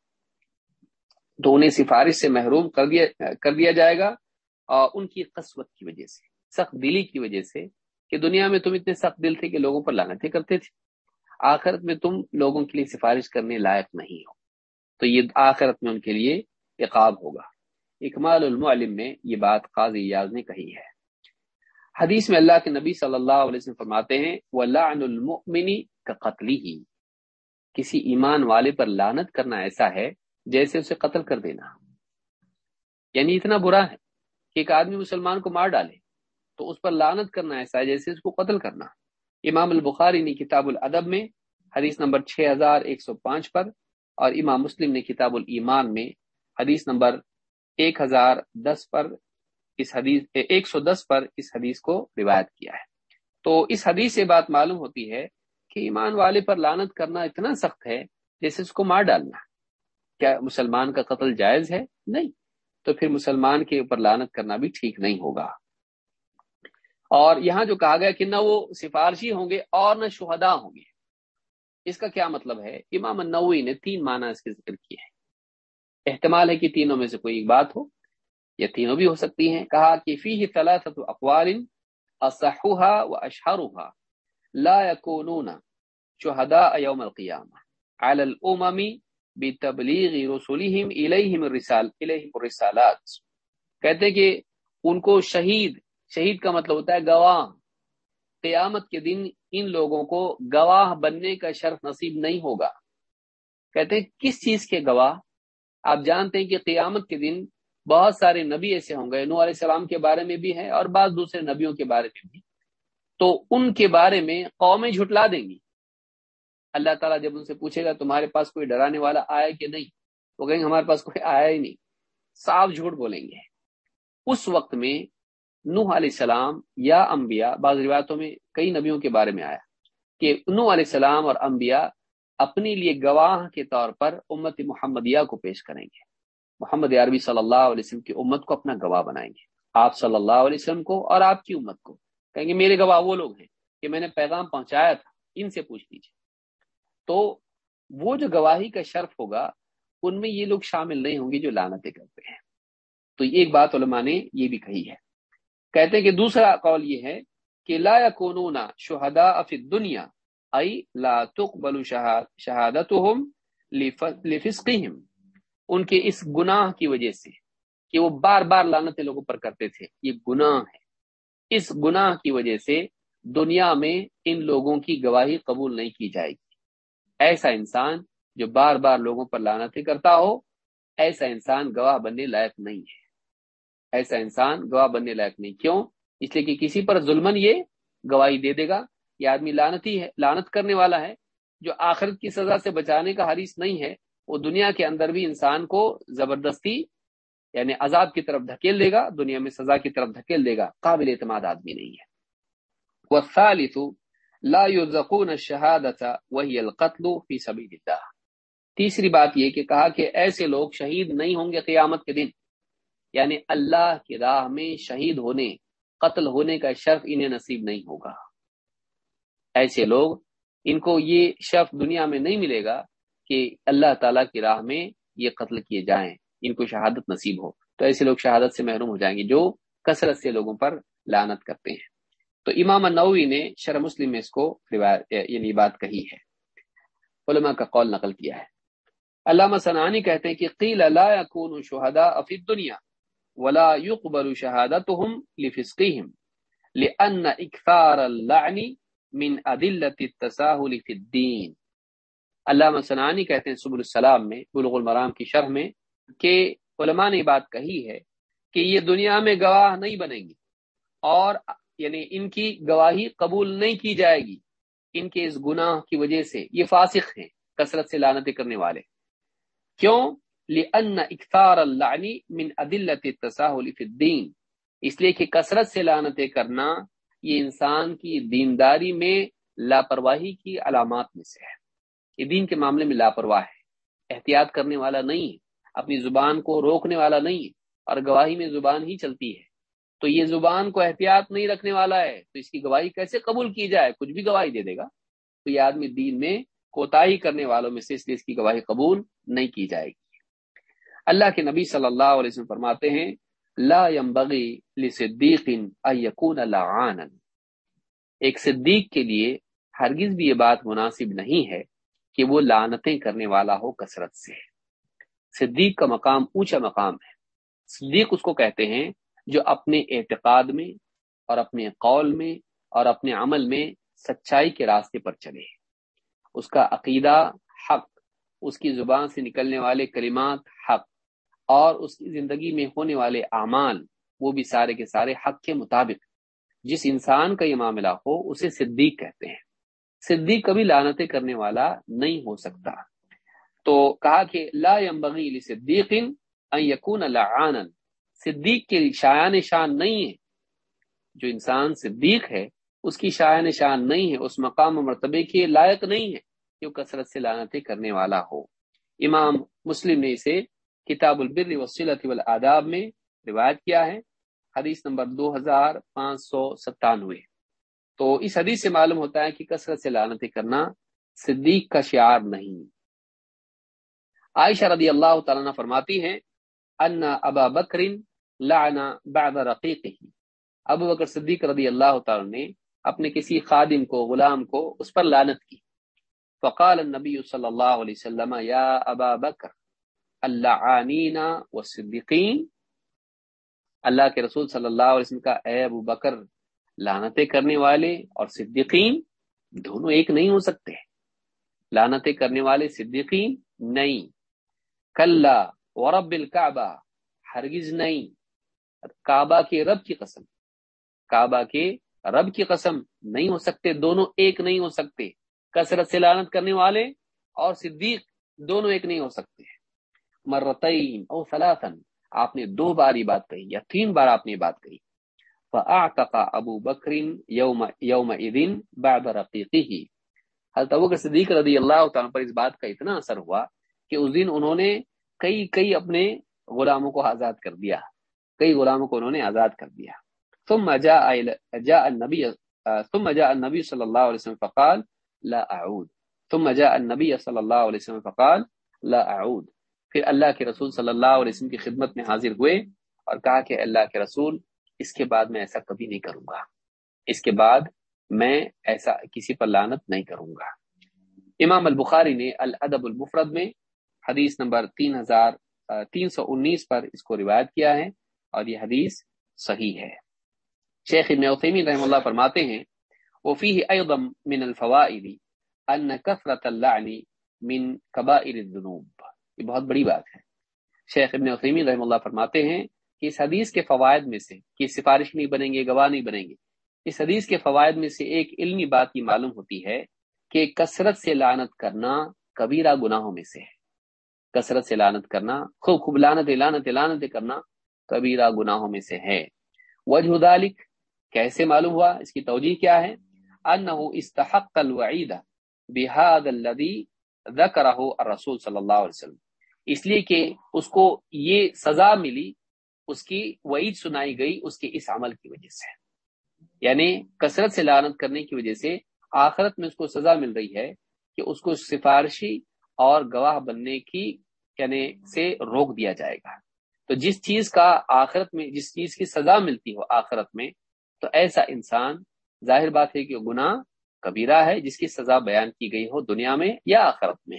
تو انہیں سفارش سے محروم کر دیا کر دیا جائے گا، اور ان کی قسمت کی وجہ سے، سخت دلی کی وجہ سے کہ دنیا میں تم اتنے سخت دل تھے کہ لوگوں پر لانتیں کرتے تھے۔ آخرت میں تم لوگوں کے لیے سفارش کرنے لائق نہیں ہو۔ تو یہ آخرت میں ان کے لیے عقاب ہوگا۔ اکمال المعلم میں یہ بات قاضی یاز نے کہی ہے۔ حدیث میں اللہ کے نبی صلی اللہ علیہ وسلم فرماتے ہیں وہ المؤمنی کا قتل ہی کسی ایمان والے پر لانت کرنا ایسا ہے جیسے اسے قتل کر دینا۔ یعنی اتنا برا ہے کہ ایک آدمی مسلمان کو مار ڈالے تو اس پر لانت کرنا ایسا ہے جیسے اس کو قتل کرنا۔ امام البخاری نے کتاب الادب میں حدیث نمبر 6105 پر اور امام مسلم نے کتاب الایمان میں حدیث نمبر 1010 پر اس حدیث 110 پر اس حدیث کو روایت کیا ہے۔ تو اس حدیث سے بات معلوم ہوتی ہے کہ ایمان والے پر لانت کرنا اتنا سخت ہے، جیسے اس کو مار ڈالنا۔ کیا مسلمان کا قتل جائز ہے؟ نہیں۔ تو پھر مسلمان کے اوپر لانت کرنا بھی ٹھیک نہیں ہوگا۔ اور یہاں جو کہا گیا کہ نہ وہ سفارشی ہوں گے اور نہ شہدا ہوں گے۔ اس کا کیا مطلب ہے؟ امام النوی نے تین معنی اس کے ذکر کیے ہیں۔ احتمال ہے کہ تینوں میں سے کوئی ایک بات ہو یا تینوں بھی ہو سکتی ہیں۔ کہا کہ فی ثلاثت اقوال اصحها واشهرها لا يكونون شهداء يوم القيامه على الامم بتبلیغ رسولهم اليهم الرسال اليهم الرسالات۔ کہتے کہ ان کو شہید شہید کا مطلب ہوتا ہے گواہ۔ قیامت کے دن ان لوگوں کو گواہ بننے کا شرف نصیب نہیں ہوگا۔ کہتے ہیں، کس چیز کے گواہ؟ آپ جانتے ہیں کہ قیامت کے دن بہت سارے نبی ایسے ہوں گے نو علیہ السلام کے بارے میں بھی ہے اور بعض دوسرے نبیوں کے بارے میں بھی۔ تو ان کے بارے میں قومیں جھٹلا دیں گی۔ اللہ تعالیٰ جب ان سے پوچھے گا، تمہارے پاس کوئی ڈرانے والا آیا کہ نہیں؟ وہ کہیں گے، ہمارے پاس کوئی آیا ہی نہیں۔ صاف جھوٹ بولیں گے۔ اس وقت میں نوح علیہ السلام یا انبیاء، بعض روایتوں میں کئی نبیوں کے بارے میں آیا کہ نوح علیہ السلام اور انبیاء اپنے لیے گواہ کے طور پر امت محمدیہ کو پیش کریں گے۔ محمد عربی صلی اللہ علیہ وسلم کی امت کو اپنا گواہ بنائیں گے۔ آپ صلی اللہ علیہ وسلم کو اور آپ کی امت کو۔ کہیں گے میرے گواہ وہ لوگ ہیں کہ میں نے پیغام پہنچایا تھا، ان سے پوچھ لیجیے تو وہ جو گواہی کا شرف ہوگا، ان میں یہ لوگ شامل نہیں ہوں گے جو لانتیں کرتے ہیں۔ تو ایک بات علماء نے یہ بھی کہی ہے۔ کہتے ہیں کہ دوسرا قول یہ ہے کہ لا یکونون شہداء فی الدنیا، ای لا تقبل شہادتهم لفسقهم ان کے اس گناہ کی وجہ سے کہ وہ بار بار لانت لوگوں پر کرتے تھے۔ یہ گناہ ہے۔ اس گناہ کی وجہ سے دنیا میں ان لوگوں کی گواہی قبول نہیں کی جائے گی۔ ایسا انسان جو بار بار لوگوں پر لانتیں کرتا ہو، ایسا انسان گواہ بننے لائق نہیں ہے۔ ایسا انسان گواہ بننے لائق نہیں۔ کیوں؟ اس لیے کہ کسی پر ظلمن یہ گواہی دے دے گا یہ آدمی لانتی ہے لانت کرنے والا ہے، جو آخرت کی سزا سے بچانے کا حریث نہیں ہے، وہ دنیا کے اندر بھی انسان کو زبردستی یعنی عذاب کی طرف دھکیل دے گا، دنیا میں سزا کی طرف دھکیل دے گا، قابل اعتماد آدمی نہیں ہے۔ والثالث، لا يرزقون الشهادة وهي القتل في سبيل الله تیسری بات یہ کہ کہا کہ ایسے لوگ شہید نہیں ہوں گے قیامت کے دن۔ یعنی اللہ کی راہ میں شہید ہونے، قتل ہونے کا شرف انہیں نصیب نہیں ہوگا۔ ایسے لوگ، ان کو یہ شرف دنیا میں نہیں ملے گا کہ اللہ تعالیٰ کی راہ میں یہ قتل کیے جائیں، ان کو شہادت نصیب ہو۔ تو ایسے لوگ شہادت سے محروم ہو جائیں گے جو کثرت سے لوگوں پر لانت کرتے ہیں۔ تو امام نووی نے شر مسلم میں اس کو یعنی بات کہی ہے۔ علماء کا قول نقل کیا ہے۔ علامہ سنانی کہتے ہیں کہ قیل لا يكون شهداء في الدنيا ولا يقبل شهادتهم لفسقهم لان اكثار اللعن من ادله التساهل في الدين. علامہ سنانی کہتے ہیں سبل السلام میں بلغ المرام کی شرح میں، کہ علماء نے بات کہی ہے کہ یہ دنیا میں گواہ نہیں بنیں گی اور یعنی ان کی گواہی قبول نہیں کی جائے گی۔ ان کے اس گناہ کی وجہ سے یہ فاسق ہیں، کثرت سے لانتیں کرنے والے۔ کیوں؟ لأن اکثار اللعنی من عدلت التساہل فی الدین اس لیے کہ کثرت سے لانتیں کرنا یہ انسان کی دینداری میں لاپرواہی کی علامات میں سے ہے۔ یہ دین کے معاملے میں لاپرواہ ہے۔ احتیاط کرنے والا نہیں ہے۔ اپنی زبان کو روکنے والا نہیں ہے۔ اور گواہی میں زبان ہی چلتی ہے۔ تو یہ زبان کو احتیاط نہیں رکھنے والا ہے۔ تو اس کی گواہی کیسے قبول کی جائے؟ کچھ بھی گواہی دے دے گا۔ تو یہ آدمی دین میں کوتاہی کرنے والوں میں سے اس لیے اس کی گواہی قبول نہیں کی جائے گی۔ اللہ کے نبی صلی اللہ علیہ وسلم فرماتے ہیں، لا ينبغي لصدیق ان يكون لعانا۔ ایک صدیق کے لیے ہرگز بھی یہ بات مناسب نہیں ہے کہ وہ لعنتیں کرنے والا ہو کثرت سے۔ صدیق کا مقام اونچا مقام ہے۔ صدیق اس کو کہتے ہیں جو اپنے اعتقاد میں اور اپنے قول میں اور اپنے عمل میں سچائی کے راستے پر چلے۔ اس کا عقیدہ حق، اس کی زبان سے نکلنے والے کلمات حق۔ اور اس کی زندگی میں ہونے والے اعمال، وہ بھی سارے کے سارے حق کے مطابق۔ جس انسان کا یہ معاملہ ہو، اسے صدیق کہتے ہیں۔ صدیق کبھی لانتیں کرنے والا نہیں ہو سکتا۔ تو کہا کہ لا ينبغي لصدیق ان يكون لعانا۔ صدیق کے شایان شان نہیں ہے۔ جو انسان صدیق ہے، اس کی شایان شان نہیں ہے، اس مقام و مرتبے کے لائق نہیں ہے کہ وہ کثرت سے لانتیں کرنے والا ہو۔ امام مسلم نے اسے کتاب البر وسیلت والآداب میں روایت کیا ہے۔ حدیث نمبر دو ہزار پانچ سو ستانوے۔ تو اس حدیث سے معلوم ہوتا ہے کہ کثرت سے لانتیں کرنا صدیق کا شعار نہیں۔ عائشہ رضی اللہ تعالیٰ فرماتی ہیں، ان ابا بکرین لعنا بعد رقیقه ابو بکر صدیق رضی اللہ تعالی نے اپنے کسی خادم کو، غلام کو اس پر لعنت کی۔ فقال النبی صلی اللہ علیہ وسلم، یا ابا بکر اللعانین والصدیقین۔ اللہ کے رسول صلی اللہ علیہ وسلم کا اے ابو بکر، لعنتیں کرنے والے اور صدیقین دونوں ایک نہیں ہو سکتے۔ لعنتیں کرنے والے صدیقین نہیں۔ کلا ورب الکعبہ، ہرگز نہیں۔ کعبہ کے رب کی قسم۔ کعبہ کے رب کی قسم نہیں ہو سکتے، دونوں ایک نہیں ہو سکتے۔ کثرت سے لانت کرنے والے اور صدیق دونوں ایک نہیں ہو سکتے۔ مرتعین او فلاطن آپ نے دو بار یہ بات کہی یا تین بار آپ نے بات کہی۔ فاعتق ابو بکر یوم یوم اذن بعد رقیقه۔ حضرت ابو بکر صدیق رضی اللہ تعالیٰ پر اس بات کا اتنا اثر ہوا کہ اس دن انہوں نے کئی کئی اپنے غلاموں کو آزاد کر دیا۔ کئی غلاموں کو انہوں نے آزاد کر دیا۔ ثم جاء جاء النبی ثم جاء النبی صلی اللہ علیہ وسلم فقال، لا اعود۔ ثم جاء النبی صلی اللہ علیہ وسلم فقال، لا اعود۔ پھر اللہ کے رسول صلی اللہ علیہ وسلم کی خدمت میں حاضر ہوئے اور کہا کہ اللہ کے رسول، اس کے بعد میں ایسا کبھی نہیں کروں گا۔ اس کے بعد میں ایسا کسی پر لانت نہیں کروں گا۔ امام البخاری نے الادب المفرد میں حدیث نمبر تین ہزار تین سو انیس پر اس کو روایت کیا ہے اور یہ حدیث صحیح ہے۔ شیخ ابن عثیمین رحم اللہ فرماتے ہیں، وفیہ ایضا من الفوائد ان کثرت اللعن من کبائر الذنوب۔ یہ بہت بڑی بات ہے۔ شیخ ابن عثیمین رحم اللہ فرماتے ہیں کہ اس حدیث کے فوائد میں سے کہ سفارش نہیں بنیں گے، گواہ نہیں بنیں گے، اس حدیث کے فوائد میں سے ایک علمی بات یہ معلوم ہوتی ہے کہ کثرت سے لانت کرنا کبیرہ گناہوں میں سے ہے۔ کثرت سے لانت کرنا، خوب خوب لانت لانت لانت کرنا کبیرہ گناہوں میں سے ہے۔ وجہ ذالک کیسے معلوم ہوا؟ اس کی توجہ کیا ہے؟ انه استحق الوعید بهذا الذي ذکرہ الرسول صلی اللہ علیہ وسلم۔ اس لیے کہ اس کو یہ سزا ملی، اس کی وعید سنائی گئی اس کے اس عمل کی وجہ سے۔ یعنی کثرت سے لانت کرنے کی وجہ سے آخرت میں اس کو سزا مل رہی ہے کہ اس کو سفارشی اور گواہ بننے کی یعنی سے روک دیا جائے گا۔ تو جس چیز کا آخرت میں، جس چیز کی سزا ملتی ہو آخرت میں، تو ایسا انسان ظاہر بات ہے کہ گناہ کبیرہ ہے، جس کی سزا بیان کی گئی ہو دنیا میں یا آخرت میں۔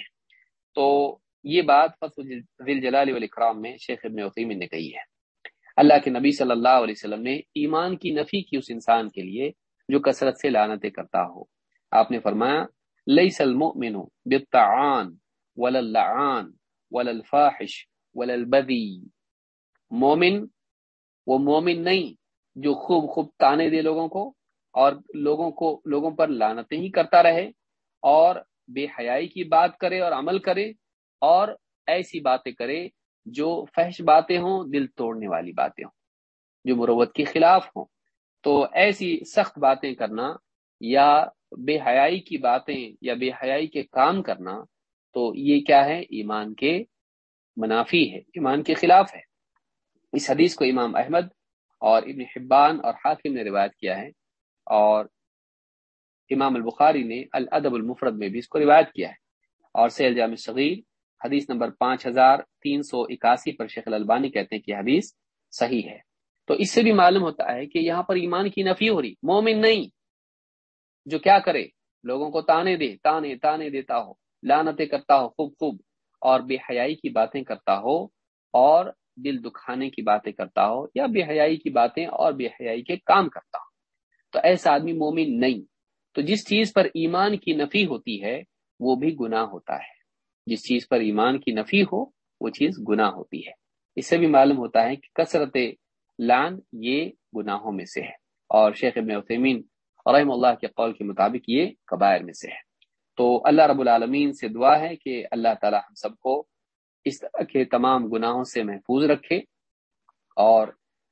تو یہ بات ذیل جلال والاکرام میں شیخ ابن عثیمین نے کہی ہے۔ اللہ کے نبی صلی اللہ علیہ وسلم نے ایمان کی نفی کی اس انسان کے لیے جو کثرت سے لانتیں کرتا ہو۔ آپ نے فرمایا، لیس المؤمن بالطعان وللعان وللفاحش وللبذی مومن، وہ مومن نہیں جو خوب خوب تانے دے لوگوں کو اور لوگوں کو، لوگوں پر لانتیں ہی کرتا رہے اور بے حیائی کی بات کرے اور عمل کرے۔ اور ایسی باتیں کرے جو فحش باتیں ہوں، دل توڑنے والی باتیں ہوں، جو مروت کے خلاف ہوں۔ تو ایسی سخت باتیں کرنا یا بے حیائی کی باتیں یا بے حیائی کے کام کرنا، تو یہ کیا ہے؟ ایمان کے منافی ہے، ایمان کے خلاف ہے۔ اس حدیث کو امام احمد اور ابن حبان اور حاکم نے روایت کیا ہے اور امام البخاری نے الادب المفرد میں بھی اس کو روایت کیا ہے۔ اور سیل جامع صغیر حدیث نمبر پانچ ہزار تین سو اکاسی پر شیخ البانی کہتے ہیں کہ حدیث صحیح ہے۔ تو اس سے بھی معلوم ہوتا ہے کہ یہاں پر ایمان کی نفی ہو رہی۔ مومن نہیں۔ جو کیا کرے؟ لوگوں کو تانے دے، تانے تانے دیتا ہو لانتیں کرتا ہو، خوب خوب، اور بے حیائی کی باتیں کرتا ہو، اور دل دکھانے کی باتیں کرتا ہو، یا بے حیائی کی باتیں اور بے حیائی کے کام کرتا ہو۔ تو ایسا آدمی مومن نہیں۔ تو جس چیز پر ایمان کی نفی ہوتی ہے، وہ بھی گناہ ہوتا ہے۔ جس چیز پر ایمان کی نفی ہو، وہ چیز گناہ ہوتی ہے۔ اس سے بھی معلوم ہوتا ہے کہ کثرت لان یہ گناہوں میں سے ہے۔ اور شیخ ابن عثیمین رحم اللہ کے قول کے مطابق یہ قبائر میں سے ہے۔ تو اللہ رب العالمین سے دعا ہے کہ اللہ تعالی ہم سب کو اس طرح کے تمام گناہوں سے محفوظ رکھے اور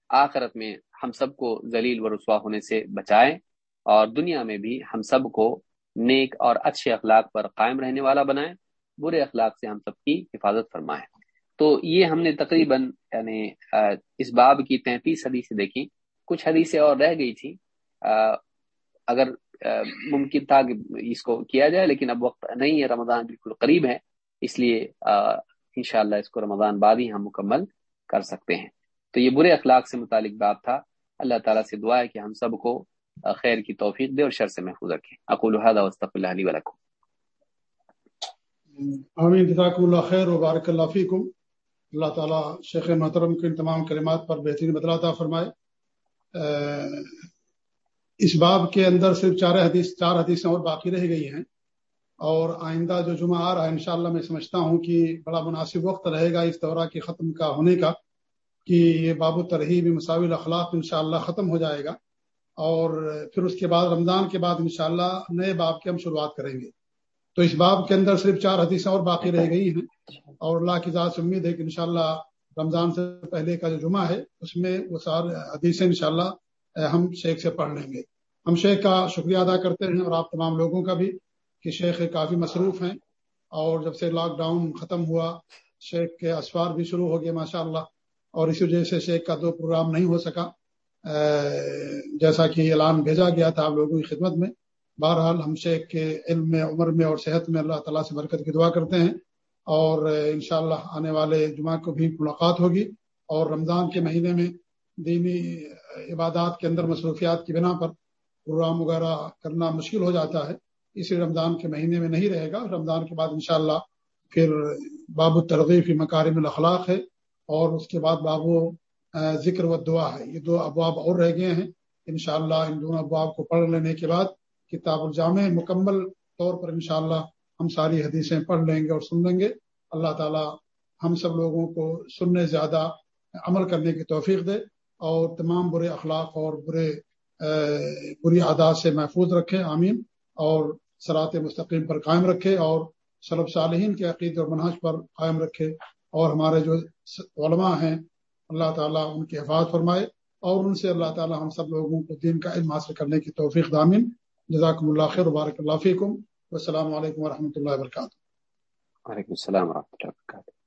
آخرت میں ہم سب کو ذلیل و رسوا ہونے سے بچائے اور دنیا میں بھی ہم سب کو نیک اور اچھے اخلاق پر قائم رہنے والا بنائے۔ برے اخلاق سے ہم سب کی حفاظت فرمائے۔ تو یہ ہم نے تقریباً یعنی اس باب کی تینتیس حدیث دیکھی۔ کچھ حدیثیں اور رہ گئی تھی اگر ممکن تھا کہ اس کو کیا جائے، لیکن اب وقت نہیں ہے، رمضان بالکل قریب ہے۔ اس لیے انشاءاللہ اس کو رمضان بعد ہی ہم مکمل کر سکتے ہیں۔ تو یہ برے اخلاق سے متعلق بات تھا۔ اللہ تعالیٰ سے دعا ہے کہ ہم سب کو خیر کی توفیق دے اور شر سے محفوظ رکھے۔ اقول هذا واستغفر الله آمین. جزاکم اللہ خیر و بارک اللہ فیکم. اللہ تعالیٰ شیخ محترم کے ان تمام کلمات پر بہترین بدلاتا فرمائے. اس باب کے اندر صرف چار حدیث، چار حدیثیں اور باقی رہ گئی ہیں. اور آئندہ جو جمعہ آ رہا ہے، انشاءاللہ میں سمجھتا ہوں کہ بڑا مناسب وقت رہے گا اس دورہ کے ختم کا ہونے کا، کہ یہ باب و ترہیب مساوی الاخلاق انشاءاللہ ختم ہو جائے گا. اور پھر اس کے بعد، رمضان کے بعد انشاءاللہ نئے باب کی ہم شروعات کریں گے. تو اس باب کے اندر صرف چار حدیثیں اور باقی رہ گئی ہیں۔ اور اللہ کی ذات سے امید ہے کہ انشاءاللہ رمضان سے پہلے کا جو جمعہ ہے اس میں وہ سارے حدیثیں انشاءاللہ ہم شیخ سے پڑھ لیں گے۔ ہم شیخ کا شکریہ ادا کرتے ہیں اور آپ تمام لوگوں کا بھی کہ شیخ کافی مصروف ہیں۔ اور جب سے لاک ڈاؤن ختم ہوا شیخ کے اسفار بھی شروع ہو گئے ماشاء اللہ اور اسی وجہ سے شیخ کا دو پروگرام نہیں ہو سکا۔ جیسا کہ اعلان بھیجا گیا تھا آپ لوگوں کی خدمت میں بہرحال ہم شیخ کے علم میں، عمر میں اور صحت میں اللہ تعالیٰ سے برکت کی دعا کرتے ہیں۔ اور انشاءاللہ آنے والے جمعہ کو بھی ملاقات ہوگی۔ اور رمضان کے مہینے میں دینی عبادات کے اندر مصروفیات کی بنا پر پروگرام وغیرہ کرنا مشکل ہو جاتا ہے۔ اسی رمضان کے مہینے میں نہیں رہے گا۔ رمضان کے بعد انشاءاللہ پھر باب الترغیفی مکارم الاخلاق ہے۔ اور اس کے بعد باب و ذکر و دعا ہے۔ یہ دو ابواب اور رہ گئے ہیں۔ انشاءاللہ ان دونوں ابواب کو پڑھ لینے کے بعد کتاب الجامع، مکمل طور پر انشاءاللہ ہم ساری حدیثیں پڑھ لیں گے اور سن لیں گے۔ اللہ تعالی ہم سب لوگوں کو سننے زیادہ عمل کرنے کی توفیق دے اور تمام برے اخلاق اور برے بری عادات سے محفوظ رکھے۔ آمین۔ اور سرات مستقیم پر قائم رکھے اور صلب صالحین کے عقید اور منحص پر قائم رکھے اور ہمارے جو علماء ہیں، اللہ تعالیٰ ان کی حفاظت فرمائے اور ان سے اللہ تعالیٰ ہم سب لوگوں کو دین کا علم حاصل کرنے کی توفیق دامن جزاکم اللہ خیر وبارک اللہ فیکم. السلام علیکم و رحمۃ اللہ وبرکاتہ. وعلیکم السلام ورحمۃ اللہ وبرکاتہ.